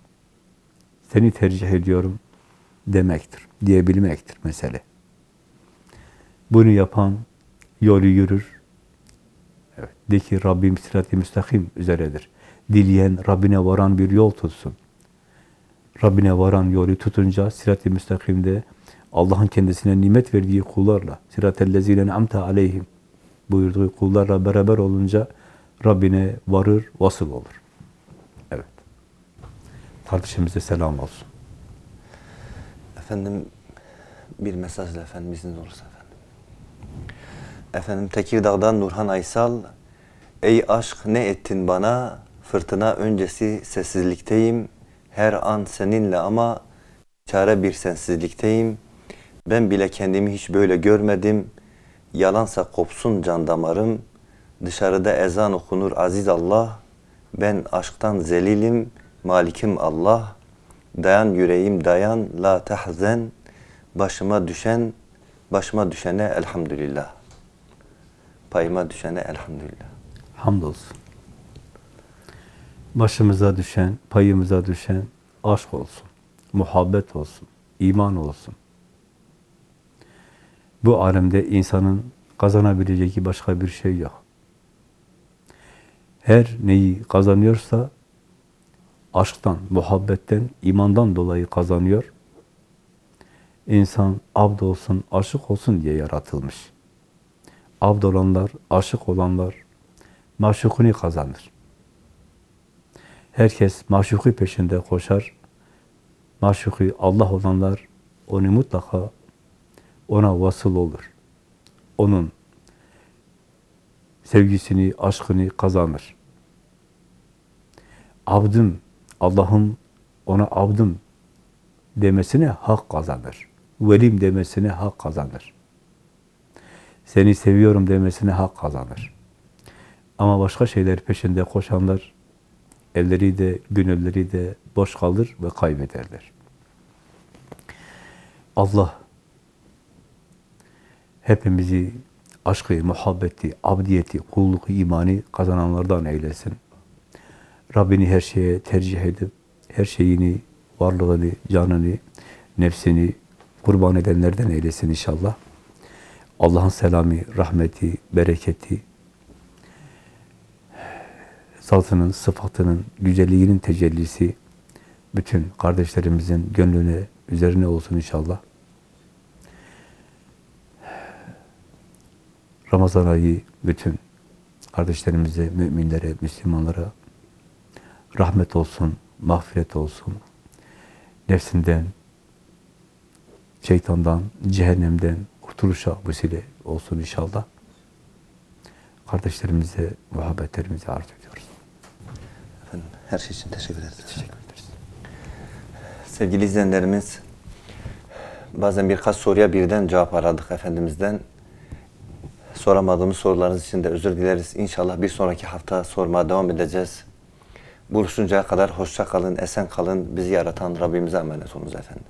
seni tercih ediyorum demektir, diyebilmektir mesele. Bunu yapan yolu yürür. Evet, de ki Rabbim sırat-ı müstakim üzeredir. Dileyen Rabbine varan bir yol tutsun. Rabbine varan yolu tutunca sirat-i müstakimde Allah'ın kendisine nimet verdiği kullarla sirat-el lezine amta aleyhim buyurduğu kullarla beraber olunca Rabbine varır, vasıl olur. Evet. Kardeşimize selam olsun. Efendim bir mesajla efendim izniniz olursa efendim. Efendim Tekirdağ'dan Nurhan Aysal Ey aşk ne ettin bana fırtına öncesi sessizlikteyim her an seninle ama çare bir sensizlikteyim ben bile kendimi hiç böyle görmedim yalansa kopsun can damarım dışarıda ezan okunur aziz Allah ben aşktan zelilim malikim Allah Dayan yüreğim dayan, la tahzen. Başıma düşen, başıma düşene elhamdülillah. Payıma düşene elhamdülillah. Hamdolsun. Başımıza düşen, payımıza düşen aşk olsun, muhabbet olsun, iman olsun. Bu alemde insanın kazanabileceği başka bir şey yok. Her neyi kazanıyorsa aşktan, muhabbetten, imandan dolayı kazanıyor. İnsan abd olsun, aşık olsun diye yaratılmış. Abd olanlar, aşık olanlar maşukunu kazanır. Herkes maşuku peşinde koşar. Maşuku Allah olanlar onu mutlaka ona vasıl olur. Onun sevgisini, aşkını kazanır. Abdım Allah'ın ona abdım demesine hak kazanır. Velim demesine hak kazanır. Seni seviyorum demesine hak kazanır. Ama başka şeyler peşinde koşanlar evleri de, gönülleri de boş kalır ve kaybederler. Allah hepimizi aşkı, muhabbeti, abdiyeti, kulluğu, imani kazananlardan eylesin. Rabbini her şeye tercih edip, her şeyini, varlığını, canını, nefsini kurban edenlerden eylesin inşallah. Allah'ın selamı, rahmeti, bereketi, zatının, sıfatının, güzelliğinin tecellisi bütün kardeşlerimizin gönlüne, üzerine olsun inşallah. Ramazan ayı bütün kardeşlerimize, müminlere, Müslümanlara rahmet olsun, mağfiret olsun. Nefsinden, şeytandan, cehennemden kurtuluşa vesile olsun inşallah. Kardeşlerimize, muhabbetlerimizi arz her şey için teşekkür ederiz. Teşekkür ederiz. Sevgili izleyenlerimiz, bazen birkaç soruya birden cevap aradık Efendimiz'den. Soramadığımız sorularınız için de özür dileriz. İnşallah bir sonraki hafta sormaya devam edeceğiz. Buluşuncaya kadar hoşça kalın, esen kalın. Bizi yaratan Rabbimize emanet olunuz efendim.